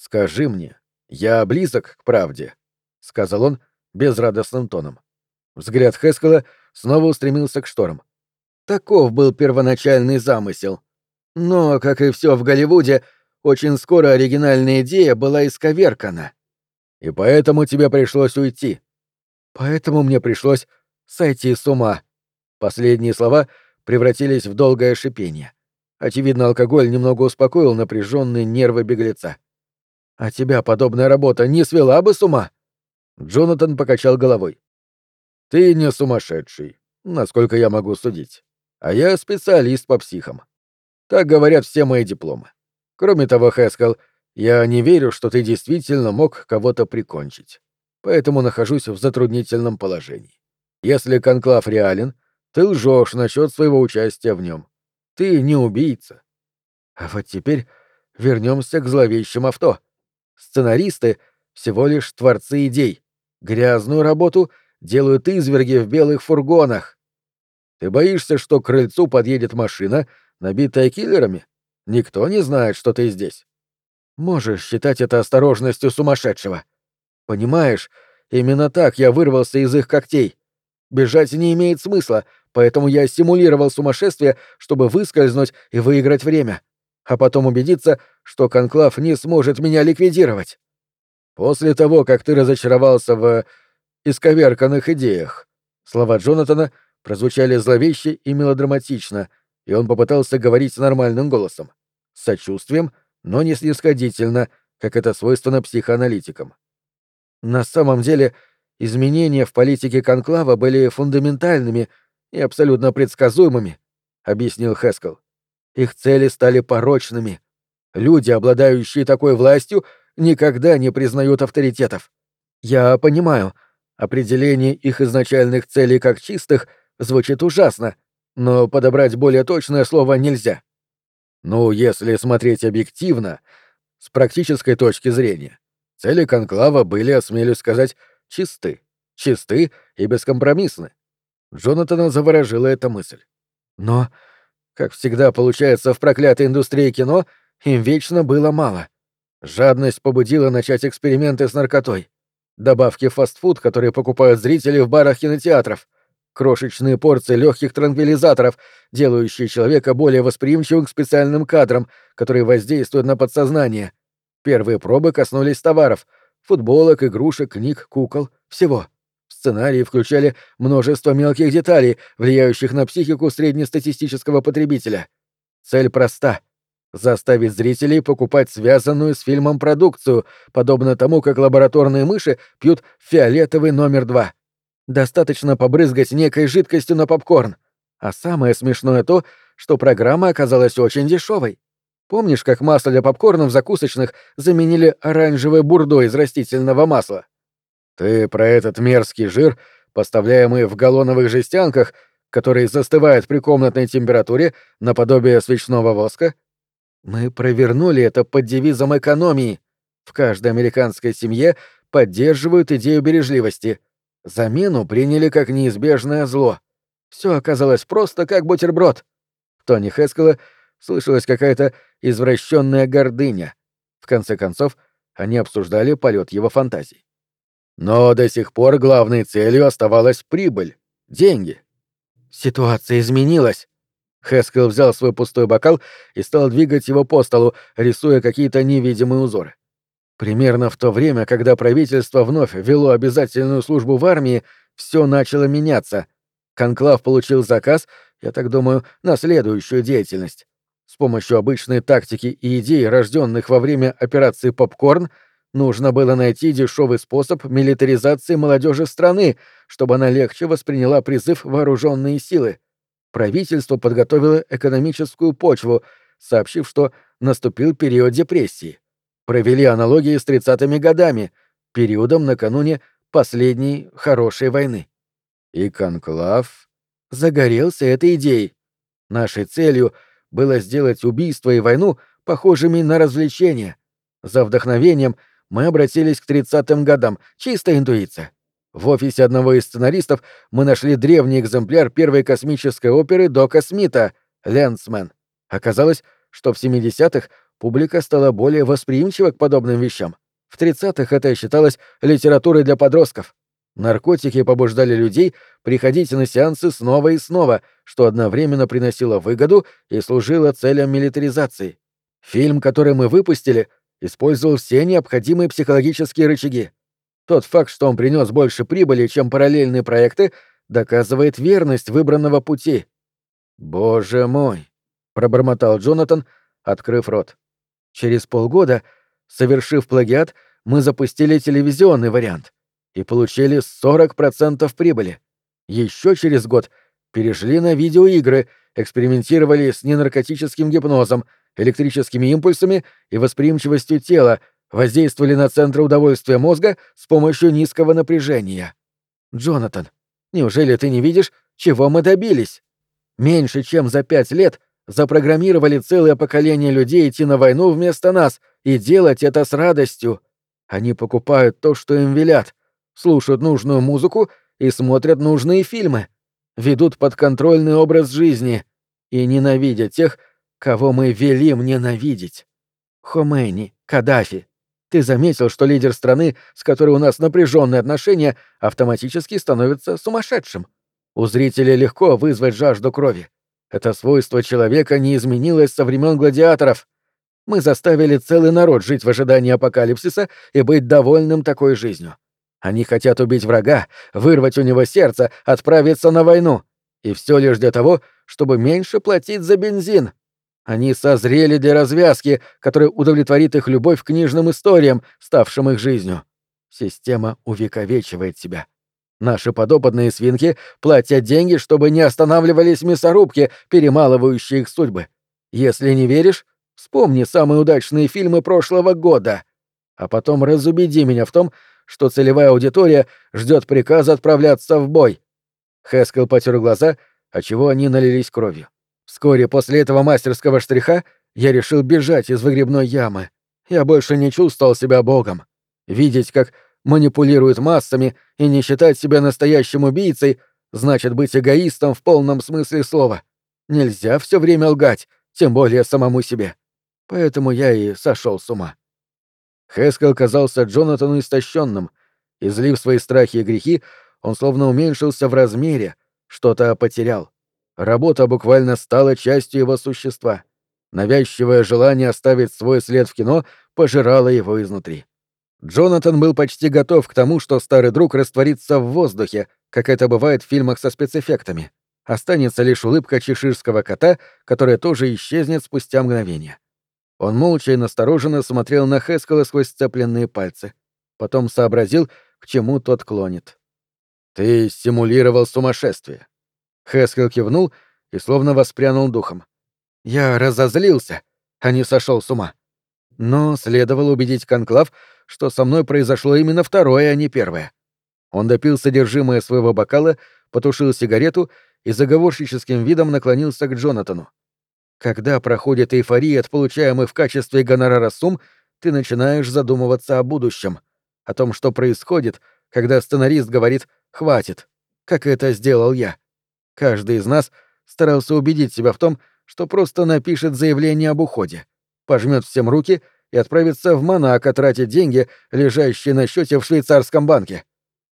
«Скажи мне, я близок к правде», — сказал он безрадостным тоном. Взгляд Хескела снова устремился к шторам. Таков был первоначальный замысел. Но, как и все в Голливуде, очень скоро оригинальная идея была исковеркана. И поэтому тебе пришлось уйти. Поэтому мне пришлось сойти с ума. Последние слова превратились в долгое шипение. Очевидно, алкоголь немного успокоил напряженные нервы беглеца. «А тебя подобная работа не свела бы с ума?» Джонатан покачал головой. «Ты не сумасшедший, насколько я могу судить. А я специалист по психам. Так говорят все мои дипломы. Кроме того, Хэскел, я не верю, что ты действительно мог кого-то прикончить. Поэтому нахожусь в затруднительном положении. Если конклав реален, ты лжешь насчет своего участия в нем. Ты не убийца. А вот теперь вернемся к зловещим авто. Сценаристы — всего лишь творцы идей. Грязную работу делают изверги в белых фургонах. Ты боишься, что к крыльцу подъедет машина, набитая киллерами? Никто не знает, что ты здесь. Можешь считать это осторожностью сумасшедшего. Понимаешь, именно так я вырвался из их когтей. Бежать не имеет смысла, поэтому я симулировал сумасшествие, чтобы выскользнуть и выиграть время, а потом убедиться, что Конклав не сможет меня ликвидировать. После того, как ты разочаровался в исковерканных идеях, слова Джонатана прозвучали зловеще и мелодраматично, и он попытался говорить нормальным голосом, с сочувствием, но не снисходительно, как это свойственно психоаналитикам. На самом деле, изменения в политике Конклава были фундаментальными и абсолютно предсказуемыми, объяснил Хескел. Их цели стали порочными. Люди, обладающие такой властью, никогда не признают авторитетов. Я понимаю, определение их изначальных целей как чистых звучит ужасно, но подобрать более точное слово нельзя. Ну, если смотреть объективно, с практической точки зрения, цели конклава были, осмелюсь сказать, чисты. Чисты и бескомпромиссны. Джонатана заворожила эта мысль. Но, как всегда получается в проклятой индустрии кино, им вечно было мало. Жадность побудила начать эксперименты с наркотой. Добавки в фастфуд, которые покупают зрители в барах кинотеатров. Крошечные порции легких транквилизаторов, делающие человека более восприимчивым к специальным кадрам, которые воздействуют на подсознание. Первые пробы коснулись товаров — футболок, игрушек, книг, кукол, всего. Сценарии включали множество мелких деталей, влияющих на психику среднестатистического потребителя. Цель проста — заставить зрителей покупать связанную с фильмом продукцию, подобно тому, как лабораторные мыши пьют фиолетовый номер два. Достаточно побрызгать некой жидкостью на попкорн. А самое смешное то, что программа оказалась очень дешевой. Помнишь, как масло для попкорна в закусочных заменили оранжевое бурдо из растительного масла? Ты про этот мерзкий жир, поставляемый в галлоновых жестянках, который застывает при комнатной температуре наподобие свечного воска? Мы провернули это под девизом экономии. В каждой американской семье поддерживают идею бережливости. Замену приняли как неизбежное зло. Все оказалось просто как бутерброд. В тоне Хескела слышалась какая-то извращенная гордыня. В конце концов, они обсуждали полет его фантазий. Но до сих пор главной целью оставалась прибыль, деньги. Ситуация изменилась. Хескел взял свой пустой бокал и стал двигать его по столу, рисуя какие-то невидимые узоры. Примерно в то время, когда правительство вновь вело обязательную службу в армии, все начало меняться. Конклав получил заказ, я так думаю, на следующую деятельность. С помощью обычной тактики и идей, рожденных во время операции «Попкорн», Нужно было найти дешевый способ милитаризации молодежи страны, чтобы она легче восприняла призыв вооруженные силы. Правительство подготовило экономическую почву, сообщив, что наступил период депрессии. Провели аналогии с 30-ми годами, периодом накануне последней хорошей войны. И Конклав загорелся этой идеей. Нашей целью было сделать убийство и войну похожими на развлечения. За вдохновением мы обратились к 30-м годам, чистая интуиция. В офисе одного из сценаристов мы нашли древний экземпляр первой космической оперы Дока Смита «Лэнсмен». Оказалось, что в 70-х публика стала более восприимчива к подобным вещам. В 30-х это считалось литературой для подростков. Наркотики побуждали людей приходить на сеансы снова и снова, что одновременно приносило выгоду и служило целям милитаризации. Фильм, который мы выпустили, использовал все необходимые психологические рычаги. Тот факт, что он принес больше прибыли, чем параллельные проекты, доказывает верность выбранного пути. «Боже мой!» — пробормотал Джонатан, открыв рот. Через полгода, совершив плагиат, мы запустили телевизионный вариант и получили 40% прибыли. Еще через год перешли на видеоигры, экспериментировали с ненаркотическим гипнозом, электрическими импульсами и восприимчивостью тела, воздействовали на центры удовольствия мозга с помощью низкого напряжения. Джонатан, неужели ты не видишь, чего мы добились? Меньше чем за пять лет запрограммировали целое поколение людей идти на войну вместо нас и делать это с радостью. Они покупают то, что им велят, слушают нужную музыку и смотрят нужные фильмы, ведут подконтрольный образ жизни и ненавидят тех, кого мы велим ненавидеть. Хомейни, Каддафи. Ты заметил, что лидер страны, с которой у нас напряженные отношения, автоматически становится сумасшедшим. У зрителей легко вызвать жажду крови. Это свойство человека не изменилось со времен гладиаторов. Мы заставили целый народ жить в ожидании апокалипсиса и быть довольным такой жизнью. Они хотят убить врага, вырвать у него сердце, отправиться на войну. И все лишь для того, чтобы меньше платить за бензин. Они созрели для развязки, которая удовлетворит их любовь к книжным историям, ставшим их жизнью. Система увековечивает себя. Наши подопытные свинки платят деньги, чтобы не останавливались мясорубки, перемалывающие их судьбы. Если не веришь, вспомни самые удачные фильмы прошлого года. А потом разубеди меня в том, что целевая аудитория ждет приказа отправляться в бой. Хэскел потер глаза, отчего они налились кровью. Вскоре после этого мастерского штриха я решил бежать из выгребной ямы. Я больше не чувствовал себя богом. Видеть, как манипулируют массами и не считать себя настоящим убийцей, значит быть эгоистом в полном смысле слова. Нельзя все время лгать, тем более самому себе. Поэтому я и сошел с ума. Хэскел казался Джонатану истощенным. Излив свои страхи и грехи, он словно уменьшился в размере, что-то потерял. Работа буквально стала частью его существа. Навязчивое желание оставить свой след в кино пожирало его изнутри. Джонатан был почти готов к тому, что старый друг растворится в воздухе, как это бывает в фильмах со спецэффектами. Останется лишь улыбка чеширского кота, которая тоже исчезнет спустя мгновение. Он молча и настороженно смотрел на Хескала сквозь сцепленные пальцы. Потом сообразил, к чему тот клонит. «Ты симулировал сумасшествие». Хескел кивнул и словно воспрянул духом. «Я разозлился, а не сошел с ума. Но следовало убедить Конклав, что со мной произошло именно второе, а не первое». Он допил содержимое своего бокала, потушил сигарету и заговорщическим видом наклонился к Джонатану. Когда проходит эйфория от получаемых в качестве гонорара сумм, ты начинаешь задумываться о будущем, о том, что происходит, когда сценарист говорит «хватит», как это сделал я. Каждый из нас старался убедить себя в том, что просто напишет заявление об уходе, пожмет всем руки и отправится в Монако тратить деньги, лежащие на счете в швейцарском банке.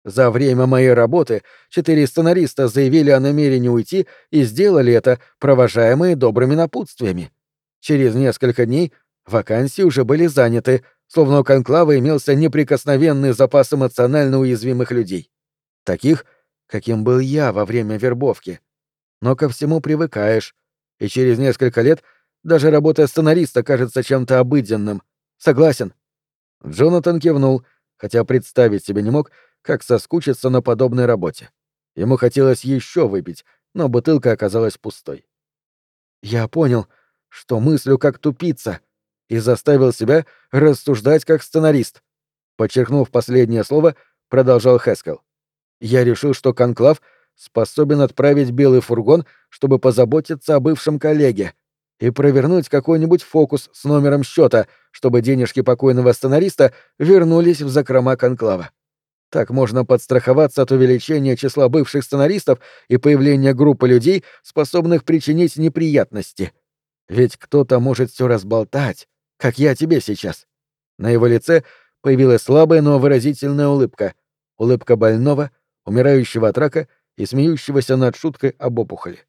За время моей работы четыре сценариста заявили о намерении уйти и сделали это, провожаемые добрыми напутствиями. Через несколько дней вакансии уже были заняты, словно у конклава имелся неприкосновенный запас эмоционально уязвимых людей. Таких, каким был я во время вербовки. Но ко всему привыкаешь, и через несколько лет даже работа сценариста кажется чем-то обыденным. Согласен. Джонатан кивнул, хотя представить себе не мог, как соскучиться на подобной работе. Ему хотелось еще выпить, но бутылка оказалась пустой. Я понял, что мыслю как тупица, и заставил себя рассуждать как сценарист. Подчеркнув последнее слово, продолжал Хескел. Я решил, что Конклав способен отправить белый фургон, чтобы позаботиться о бывшем коллеге. и провернуть какой-нибудь фокус с номером счета, чтобы денежки покойного сценариста вернулись в закрома конклава. Так можно подстраховаться от увеличения числа бывших сценаристов и появления группы людей, способных причинить неприятности. Ведь кто-то может все разболтать, как я тебе сейчас. На его лице появилась слабая, но выразительная улыбка. Улыбка больного, умирающего от рака и смеющегося над шуткой об опухоли.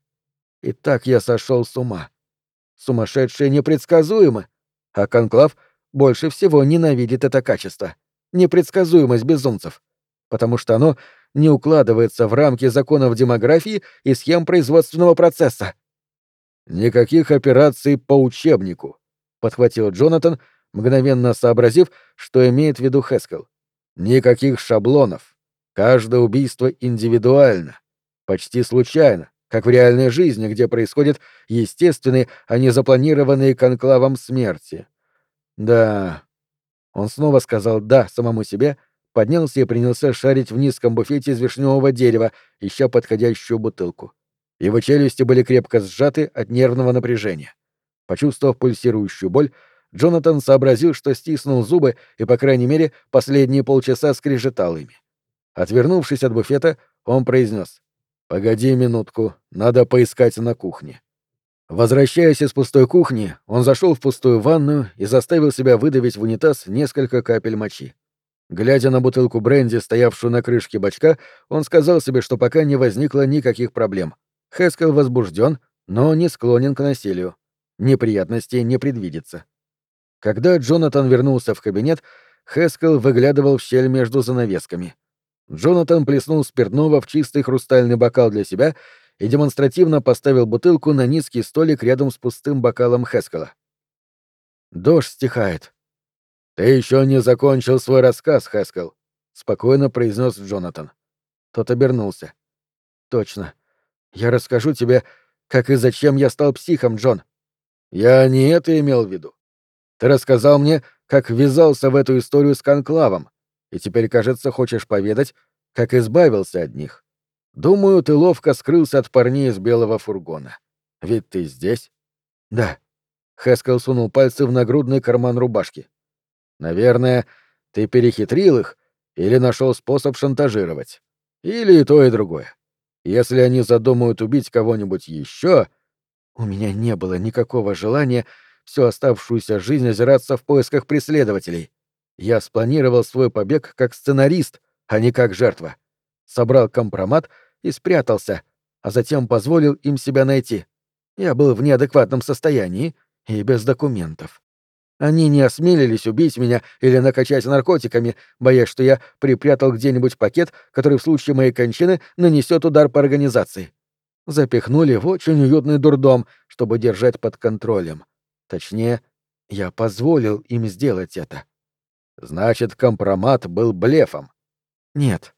И так я сошел с ума. Сумасшедшие непредсказуемы, а Конклав больше всего ненавидит это качество — непредсказуемость безумцев, потому что оно не укладывается в рамки законов демографии и схем производственного процесса. «Никаких операций по учебнику», — подхватил Джонатан, мгновенно сообразив, что имеет в виду Хескел. «Никаких шаблонов. Каждое убийство индивидуально. Почти случайно, как в реальной жизни, где происходят естественные, а не запланированные конклавом смерти. Да. Он снова сказал «да» самому себе, поднялся и принялся шарить в низком буфете из вишневого дерева, ища подходящую бутылку. Его челюсти были крепко сжаты от нервного напряжения. Почувствовав пульсирующую боль, Джонатан сообразил, что стиснул зубы и, по крайней мере, последние полчаса скрежетал ими. Отвернувшись от буфета, он произнес «Погоди минутку, надо поискать на кухне». Возвращаясь из пустой кухни, он зашел в пустую ванную и заставил себя выдавить в унитаз несколько капель мочи. Глядя на бутылку бренди, стоявшую на крышке бачка, он сказал себе, что пока не возникло никаких проблем. Хескел возбужден, но не склонен к насилию. Неприятностей не предвидится. Когда Джонатан вернулся в кабинет, Хескел выглядывал в щель между занавесками — Джонатан плеснул спиртного в чистый хрустальный бокал для себя и демонстративно поставил бутылку на низкий столик рядом с пустым бокалом Хескала. «Дождь стихает». «Ты еще не закончил свой рассказ, Хескал», — спокойно произнес Джонатан. Тот обернулся. «Точно. Я расскажу тебе, как и зачем я стал психом, Джон». «Я не это имел в виду. Ты рассказал мне, как ввязался в эту историю с Конклавом, и теперь, кажется, хочешь поведать, как избавился от них. Думаю, ты ловко скрылся от парней из белого фургона. Ведь ты здесь? Да. Хэскел сунул пальцы в нагрудный карман рубашки. Наверное, ты перехитрил их или нашел способ шантажировать. Или и то, и другое. Если они задумают убить кого-нибудь еще, у меня не было никакого желания всю оставшуюся жизнь озираться в поисках преследователей. Я спланировал свой побег как сценарист, а не как жертва. Собрал компромат и спрятался, а затем позволил им себя найти. Я был в неадекватном состоянии и без документов. Они не осмелились убить меня или накачать наркотиками, боясь, что я припрятал где-нибудь пакет, который в случае моей кончины нанесет удар по организации. Запихнули в очень уютный дурдом, чтобы держать под контролем. Точнее, я позволил им сделать это. Значит, компромат был блефом. Нет.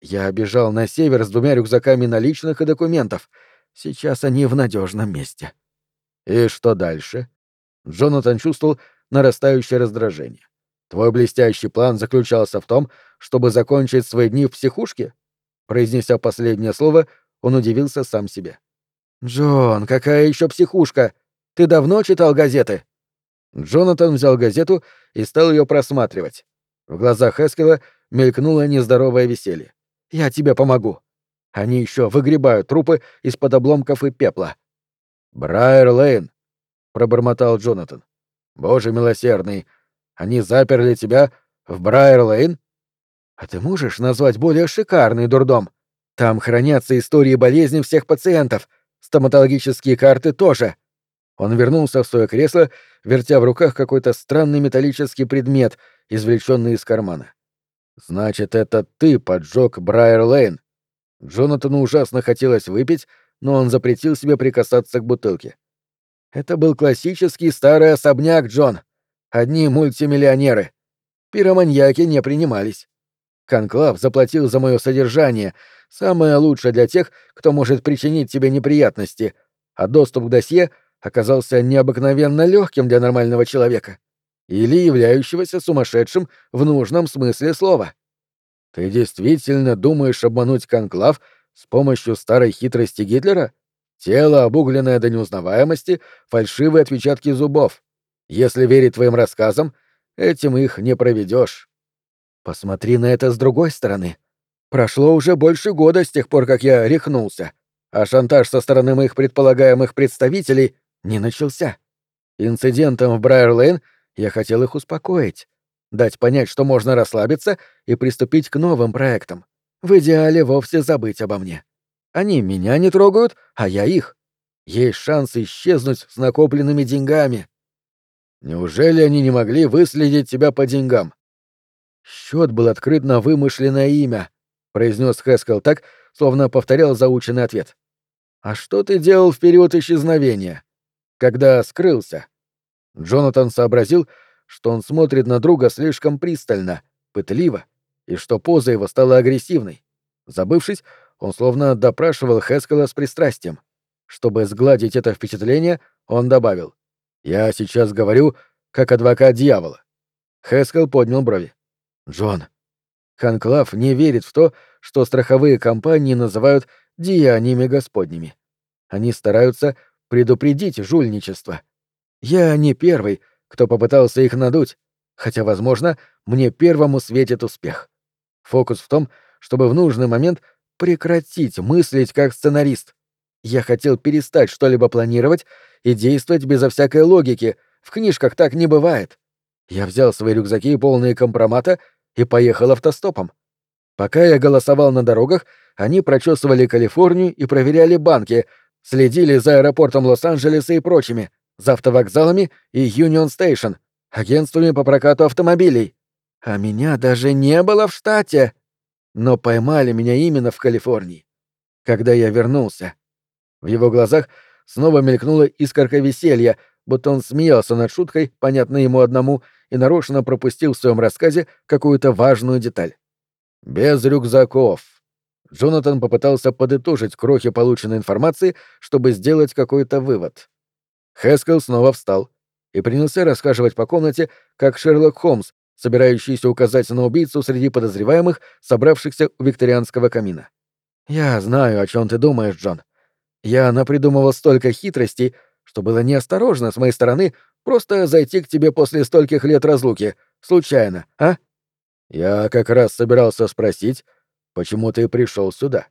Я бежал на север с двумя рюкзаками наличных и документов. Сейчас они в надежном месте. И что дальше? Джонатан чувствовал нарастающее раздражение. Твой блестящий план заключался в том, чтобы закончить свои дни в психушке? Произнеся последнее слово, он удивился сам себе. «Джон, какая еще психушка? Ты давно читал газеты?» Джонатан взял газету и стал ее просматривать. В глазах Эскела мелькнуло нездоровое веселье. «Я тебе помогу». Они еще выгребают трупы из-под обломков и пепла. «Брайер Лейн», — пробормотал Джонатан. «Боже милосердный, они заперли тебя в Брайер Лейн?» «А ты можешь назвать более шикарный дурдом? Там хранятся истории болезни всех пациентов, стоматологические карты тоже». Он вернулся в свое кресло, вертя в руках какой-то странный металлический предмет, извлеченный из кармана. «Значит, это ты поджег Брайер Лейн?» Джонатану ужасно хотелось выпить, но он запретил себе прикасаться к бутылке. «Это был классический старый особняк, Джон. Одни мультимиллионеры. Пироманьяки не принимались. Конклав заплатил за мое содержание, самое лучшее для тех, кто может причинить тебе неприятности, а доступ к досье — оказался необыкновенно легким для нормального человека или являющегося сумасшедшим в нужном смысле слова. Ты действительно думаешь обмануть конклав с помощью старой хитрости Гитлера? Тело, обугленное до неузнаваемости, фальшивые отпечатки зубов. Если верить твоим рассказам, этим их не проведешь. Посмотри на это с другой стороны. Прошло уже больше года с тех пор, как я рехнулся, а шантаж со стороны моих предполагаемых представителей не начался. Инцидентом в Брайер-Лейн я хотел их успокоить, дать понять, что можно расслабиться и приступить к новым проектам. В идеале вовсе забыть обо мне. Они меня не трогают, а я их. Есть шанс исчезнуть с накопленными деньгами. Неужели они не могли выследить тебя по деньгам? Счет был открыт на вымышленное имя, произнес Хэскел так, словно повторял заученный ответ. А что ты делал в период исчезновения? Когда скрылся? Джонатан сообразил, что он смотрит на друга слишком пристально, пытливо, и что поза его стала агрессивной. Забывшись, он словно допрашивал Хескела с пристрастием. Чтобы сгладить это впечатление, он добавил. «Я сейчас говорю, как адвокат дьявола». Хескел поднял брови. «Джон, Конклав не верит в то, что страховые компании называют деяниями господними. Они стараются предупредить жульничество. Я не первый, кто попытался их надуть, хотя, возможно, мне первому светит успех. Фокус в том, чтобы в нужный момент прекратить мыслить как сценарист. Я хотел перестать что-либо планировать и действовать безо всякой логики. В книжках так не бывает. Я взял свои рюкзаки, полные компромата, и поехал автостопом. Пока я голосовал на дорогах, они прочесывали Калифорнию и проверяли банки, следили за аэропортом Лос-Анджелеса и прочими, за автовокзалами и Юнион Стейшн, агентствами по прокату автомобилей. А меня даже не было в штате но поймали меня именно в Калифорнии. Когда я вернулся. В его глазах снова мелькнула искорка веселья, будто он смеялся над шуткой, понятной ему одному, и нарочно пропустил в своем рассказе какую-то важную деталь. «Без рюкзаков». Джонатан попытался подытожить крохи полученной информации, чтобы сделать какой-то вывод. Хэскел снова встал и принялся расхаживать по комнате, как Шерлок Холмс, собирающийся указать на убийцу среди подозреваемых, собравшихся у викторианского камина. «Я знаю, о чем ты думаешь, Джон. Я напридумывал столько хитростей, что было неосторожно с моей стороны просто зайти к тебе после стольких лет разлуки, случайно, а?» «Я как раз собирался спросить, почему ты пришел сюда?»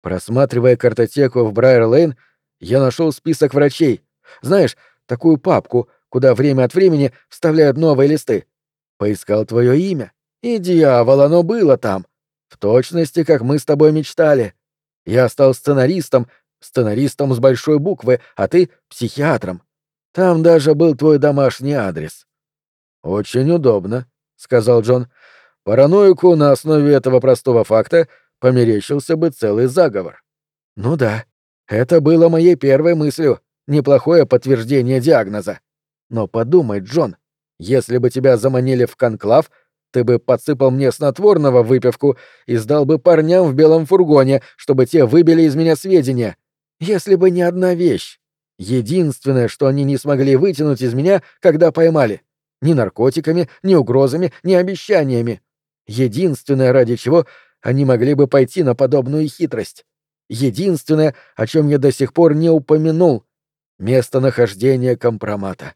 Просматривая картотеку в Брайер-Лейн, я нашел список врачей. Знаешь, такую папку, куда время от времени вставляют новые листы. Поискал твое имя. И дьявол, оно было там. В точности, как мы с тобой мечтали. Я стал сценаристом, сценаристом с большой буквы, а ты — психиатром. Там даже был твой домашний адрес. «Очень удобно», — сказал Джон. «Параноику на основе этого простого факта померещился бы целый заговор». «Ну да, это было моей первой мыслью. Неплохое подтверждение диагноза. Но подумай, Джон, если бы тебя заманили в конклав, ты бы подсыпал мне снотворного выпивку и сдал бы парням в белом фургоне, чтобы те выбили из меня сведения. Если бы не одна вещь. Единственное, что они не смогли вытянуть из меня, когда поймали. Ни наркотиками, ни угрозами, ни обещаниями. Единственное, ради чего они могли бы пойти на подобную хитрость. Единственное, о чем я до сих пор не упомянул — местонахождение компромата.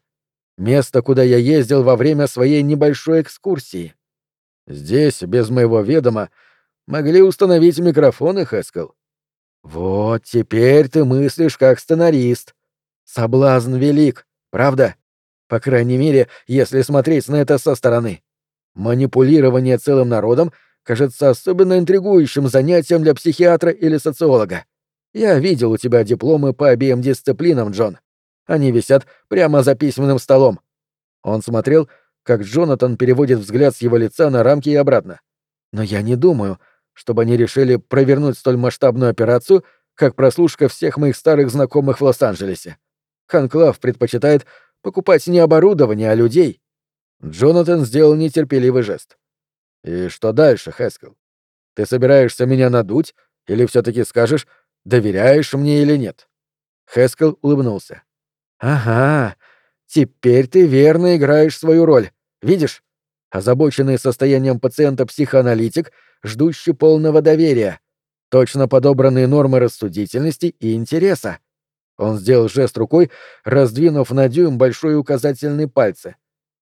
Место, куда я ездил во время своей небольшой экскурсии. Здесь, без моего ведома, могли установить микрофоны, Хэскел. Вот теперь ты мыслишь как сценарист. Соблазн велик, правда? По крайней мере, если смотреть на это со стороны. Манипулирование целым народом кажется особенно интригующим занятием для психиатра или социолога. Я видел у тебя дипломы по обеим дисциплинам, Джон. Они висят прямо за письменным столом. Он смотрел, как Джонатан переводит взгляд с его лица на рамки и обратно. Но я не думаю, чтобы они решили провернуть столь масштабную операцию, как прослушка всех моих старых знакомых в Лос-Анджелесе. Конклав предпочитает покупать не оборудование, а людей. Джонатан сделал нетерпеливый жест. «И что дальше, Хэскел? Ты собираешься меня надуть или все таки скажешь, доверяешь мне или нет?» Хэскел улыбнулся. «Ага, теперь ты верно играешь свою роль. Видишь? Озабоченный состоянием пациента психоаналитик, ждущий полного доверия. Точно подобранные нормы рассудительности и интереса. Он сделал жест рукой, раздвинув на дюйм большой указательный пальцы.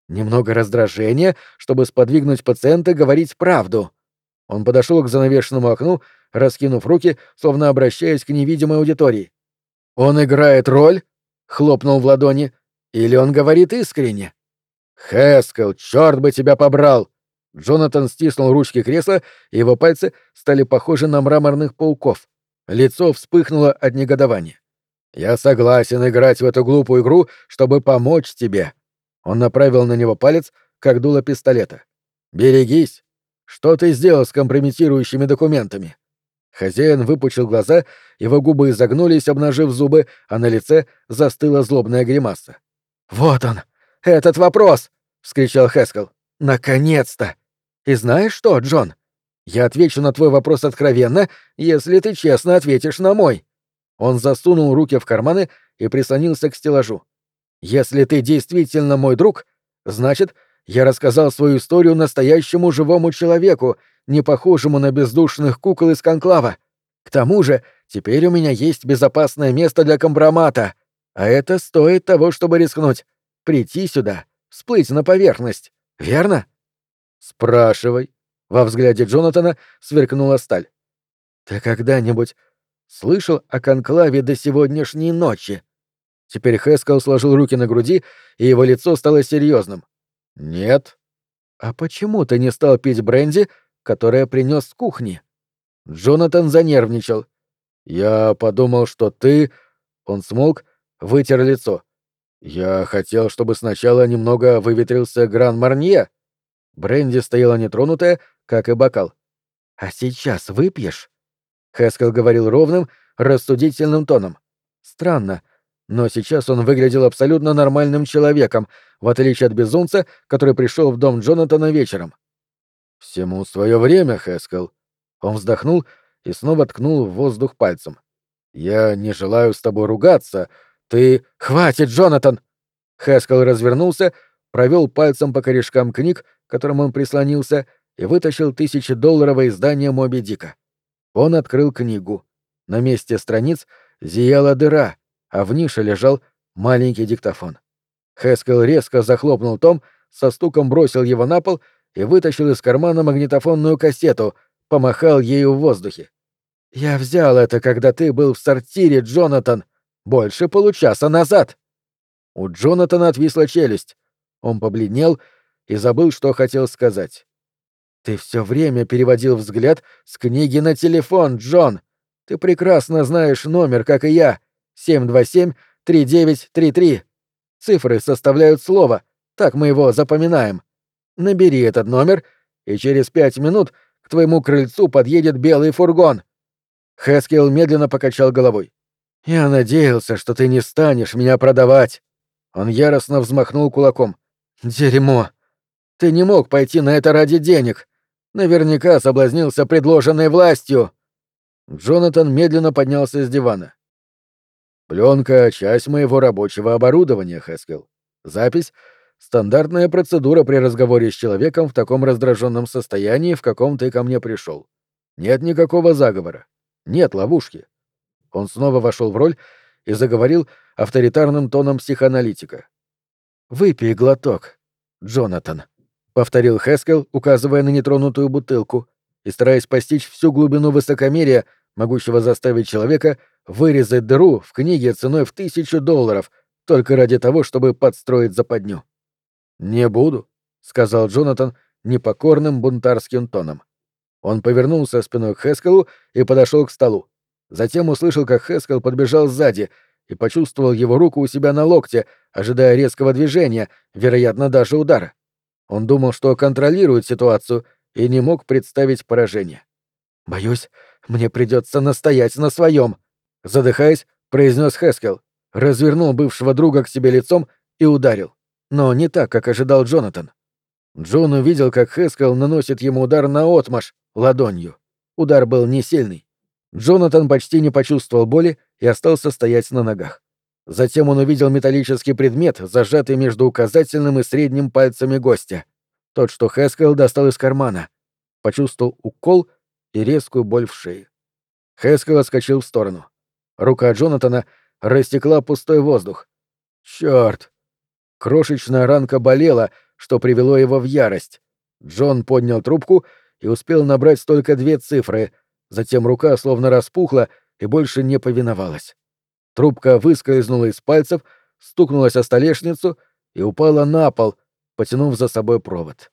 Немного раздражения, чтобы сподвигнуть пациента говорить правду. Он подошел к занавешенному окну, раскинув руки, словно обращаясь к невидимой аудитории. «Он играет роль?» — хлопнул в ладони. «Или он говорит искренне?» «Хэскел, черт бы тебя побрал!» Джонатан стиснул ручки кресла, и его пальцы стали похожи на мраморных пауков. Лицо вспыхнуло от негодования. «Я согласен играть в эту глупую игру, чтобы помочь тебе». Он направил на него палец, как дуло пистолета. «Берегись! Что ты сделал с компрометирующими документами?» Хозяин выпучил глаза, его губы изогнулись, обнажив зубы, а на лице застыла злобная гримаса. «Вот он! Этот вопрос!» — вскричал Хэскел. «Наконец-то! И знаешь что, Джон? Я отвечу на твой вопрос откровенно, если ты честно ответишь на мой». Он засунул руки в карманы и прислонился к стеллажу. «Если ты действительно мой друг, значит, я рассказал свою историю настоящему живому человеку, не похожему на бездушных кукол из конклава. К тому же, теперь у меня есть безопасное место для компромата, а это стоит того, чтобы рискнуть. Прийти сюда, всплыть на поверхность, верно?» «Спрашивай». Во взгляде Джонатана сверкнула сталь. «Ты когда-нибудь слышал о конклаве до сегодняшней ночи?» Теперь Хэскел сложил руки на груди, и его лицо стало серьезным. «Нет». «А почему ты не стал пить бренди, которое принес с кухни?» Джонатан занервничал. «Я подумал, что ты...» Он смолк, вытер лицо. «Я хотел, чтобы сначала немного выветрился Гран-Марнье». Бренди стояла нетронутая, как и бокал. «А сейчас выпьешь?» Хэскел говорил ровным, рассудительным тоном. Странно, но сейчас он выглядел абсолютно нормальным человеком, в отличие от безумца, который пришел в дом Джонатана вечером. «Всему свое время, Хэскел». Он вздохнул и снова ткнул в воздух пальцем. «Я не желаю с тобой ругаться. Ты... Хватит, Джонатан!» Хэскел развернулся, провел пальцем по корешкам книг, к которым он прислонился, и вытащил тысячедолларовое издание Моби Дика. Он открыл книгу. На месте страниц зияла дыра, а в нише лежал маленький диктофон. Хэскел резко захлопнул том, со стуком бросил его на пол и вытащил из кармана магнитофонную кассету, помахал ею в воздухе. «Я взял это, когда ты был в сортире, Джонатан, больше получаса назад!» У Джонатана отвисла челюсть. Он побледнел и забыл, что хотел сказать. «Ты все время переводил взгляд с книги на телефон, Джон. Ты прекрасно знаешь номер, как и я. 727-3933. Цифры составляют слово, так мы его запоминаем. Набери этот номер, и через пять минут к твоему крыльцу подъедет белый фургон». Хэскел медленно покачал головой. «Я надеялся, что ты не станешь меня продавать». Он яростно взмахнул кулаком. «Дерьмо! Ты не мог пойти на это ради денег. Наверняка соблазнился предложенной властью». Джонатан медленно поднялся с дивана. Пленка — часть моего рабочего оборудования, Хэскел. Запись — стандартная процедура при разговоре с человеком в таком раздраженном состоянии, в каком ты ко мне пришел. Нет никакого заговора. Нет ловушки. Он снова вошел в роль и заговорил авторитарным тоном психоаналитика. «Выпей глоток, Джонатан», — повторил Хескел, указывая на нетронутую бутылку, и стараясь постичь всю глубину высокомерия, могущего заставить человека вырезать дыру в книге ценой в тысячу долларов только ради того, чтобы подстроить западню. «Не буду», — сказал Джонатан непокорным бунтарским тоном. Он повернулся спиной к Хескелу и подошел к столу. Затем услышал, как Хескел подбежал сзади и почувствовал его руку у себя на локте, ожидая резкого движения, вероятно, даже удара. Он думал, что контролирует ситуацию, и не мог представить поражение. «Боюсь, мне придется настоять на своем», — задыхаясь, произнес Хескел, развернул бывшего друга к себе лицом и ударил. Но не так, как ожидал Джонатан. Джон увидел, как Хескел наносит ему удар на отмаш ладонью. Удар был не сильный. Джонатан почти не почувствовал боли и остался стоять на ногах. Затем он увидел металлический предмет, зажатый между указательным и средним пальцами гостя. Тот, что Хэскел достал из кармана. Почувствовал укол и резкую боль в шее. Хэскел отскочил в сторону. Рука Джонатана рассекла пустой воздух. Черт! Крошечная ранка болела, что привело его в ярость. Джон поднял трубку и успел набрать только две цифры, затем рука словно распухла и больше не повиновалась. Трубка выскользнула из пальцев, стукнулась о столешницу и упала на пол, потянув за собой провод.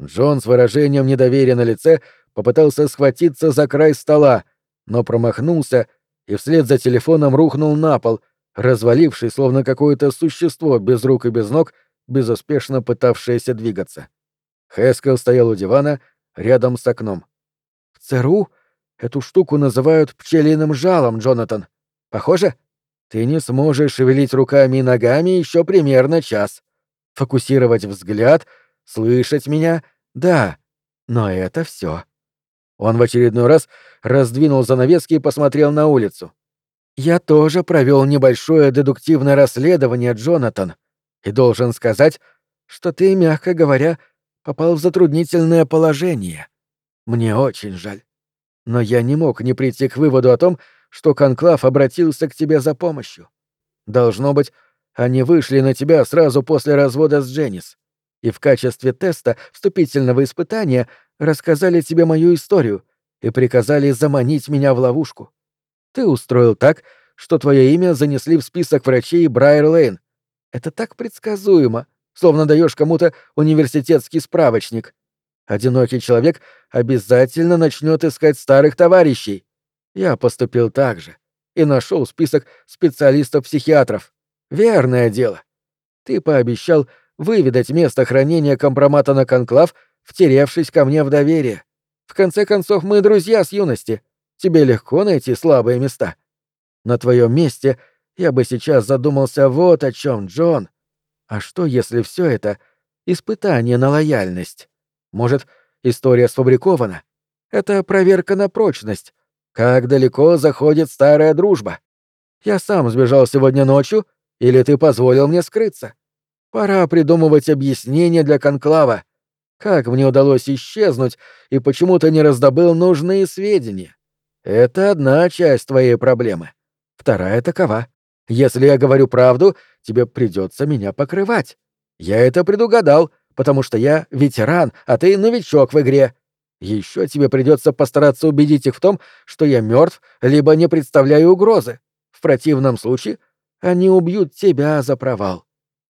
Джон с выражением недоверия на лице попытался схватиться за край стола, но промахнулся и вслед за телефоном рухнул на пол, разваливший, словно какое-то существо без рук и без ног, безуспешно пытавшееся двигаться. Хэскел стоял у дивана рядом с окном. «В ЦРУ эту штуку называют пчелиным жалом, Джонатан. Похоже? Ты не сможешь шевелить руками и ногами еще примерно час. Фокусировать взгляд, слышать меня — да, но это все. Он в очередной раз раздвинул занавески и посмотрел на улицу. «Я тоже провел небольшое дедуктивное расследование, Джонатан, и должен сказать, что ты, мягко говоря, попал в затруднительное положение. Мне очень жаль. Но я не мог не прийти к выводу о том, что Конклав обратился к тебе за помощью. Должно быть, они вышли на тебя сразу после развода с Дженнис, и в качестве теста вступительного испытания рассказали тебе мою историю и приказали заманить меня в ловушку. Ты устроил так, что твое имя занесли в список врачей Брайер-Лейн. Это так предсказуемо, словно даешь кому-то университетский справочник. Одинокий человек обязательно начнет искать старых товарищей. Я поступил так же и нашел список специалистов-психиатров. Верное дело. Ты пообещал выведать место хранения компромата на конклав втеревшись ко мне в доверие. В конце концов, мы друзья с юности. Тебе легко найти слабые места. На твоем месте я бы сейчас задумался вот о чем, Джон. А что, если все это испытание на лояльность? Может, история сфабрикована? Это проверка на прочность. Как далеко заходит старая дружба? Я сам сбежал сегодня ночью, или ты позволил мне скрыться? Пора придумывать объяснение для конклава. Как мне удалось исчезнуть и почему то не раздобыл нужные сведения? Это одна часть твоей проблемы. Вторая такова. Если я говорю правду, тебе придется меня покрывать. Я это предугадал, потому что я ветеран, а ты новичок в игре. Еще тебе придется постараться убедить их в том, что я мертв, либо не представляю угрозы. В противном случае они убьют тебя за провал.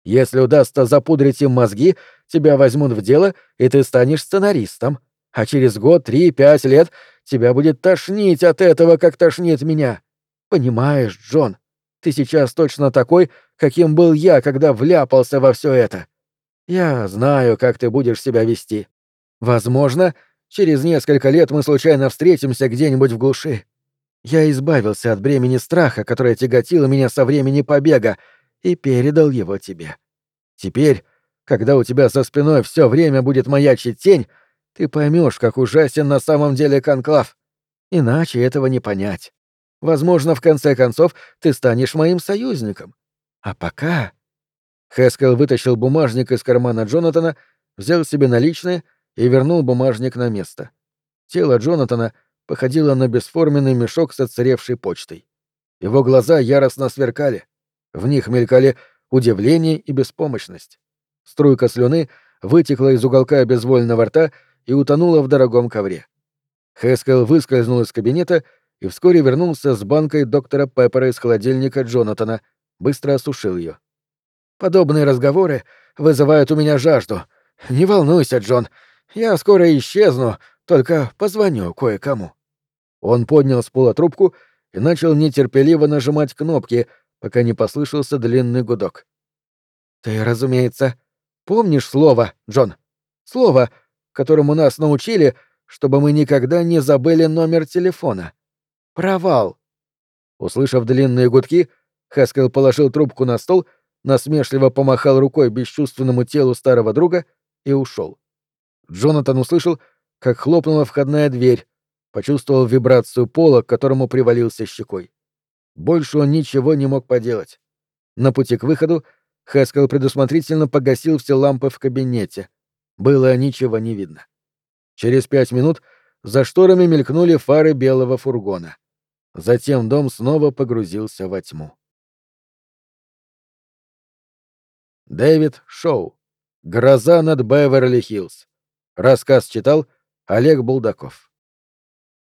Если удастся запудрить им мозги, тебя возьмут в дело, и ты станешь сценаристом. А через год, три, пять лет тебя будет тошнить от этого, как тошнит меня. Понимаешь, Джон, ты сейчас точно такой, каким был я, когда вляпался во все это. Я знаю, как ты будешь себя вести. Возможно, через несколько лет мы случайно встретимся где-нибудь в глуши. Я избавился от бремени страха, которое тяготило меня со времени побега, и передал его тебе. Теперь, когда у тебя за спиной все время будет маячить тень, ты поймешь, как ужасен на самом деле конклав. Иначе этого не понять. Возможно, в конце концов, ты станешь моим союзником. А пока...» Хэскел вытащил бумажник из кармана Джонатана, взял себе наличные и вернул бумажник на место. Тело Джонатана походило на бесформенный мешок с отсыревшей почтой. Его глаза яростно сверкали. В них мелькали удивление и беспомощность. Струйка слюны вытекла из уголка безвольного рта и утонула в дорогом ковре. Хэскел выскользнул из кабинета и вскоре вернулся с банкой доктора Пеппера из холодильника Джонатана, быстро осушил ее. «Подобные разговоры вызывают у меня жажду. Не волнуйся, Джон, я скоро исчезну, только позвоню кое-кому». Он поднял с пола трубку и начал нетерпеливо нажимать кнопки, пока не послышался длинный гудок. «Ты, разумеется, помнишь слово, Джон? Слово, которому нас научили, чтобы мы никогда не забыли номер телефона. Провал». Услышав длинные гудки, Хаскел положил трубку на стол, насмешливо помахал рукой бесчувственному телу старого друга и ушел. Джонатан услышал, как хлопнула входная дверь, почувствовал вибрацию пола, к которому привалился щекой. Больше он ничего не мог поделать. На пути к выходу Хэскел предусмотрительно погасил все лампы в кабинете. Было ничего не видно. Через пять минут за шторами мелькнули фары белого фургона. Затем дом снова погрузился во тьму. Дэвид Шоу. «Гроза над Беверли-Хиллз». Рассказ читал Олег Булдаков.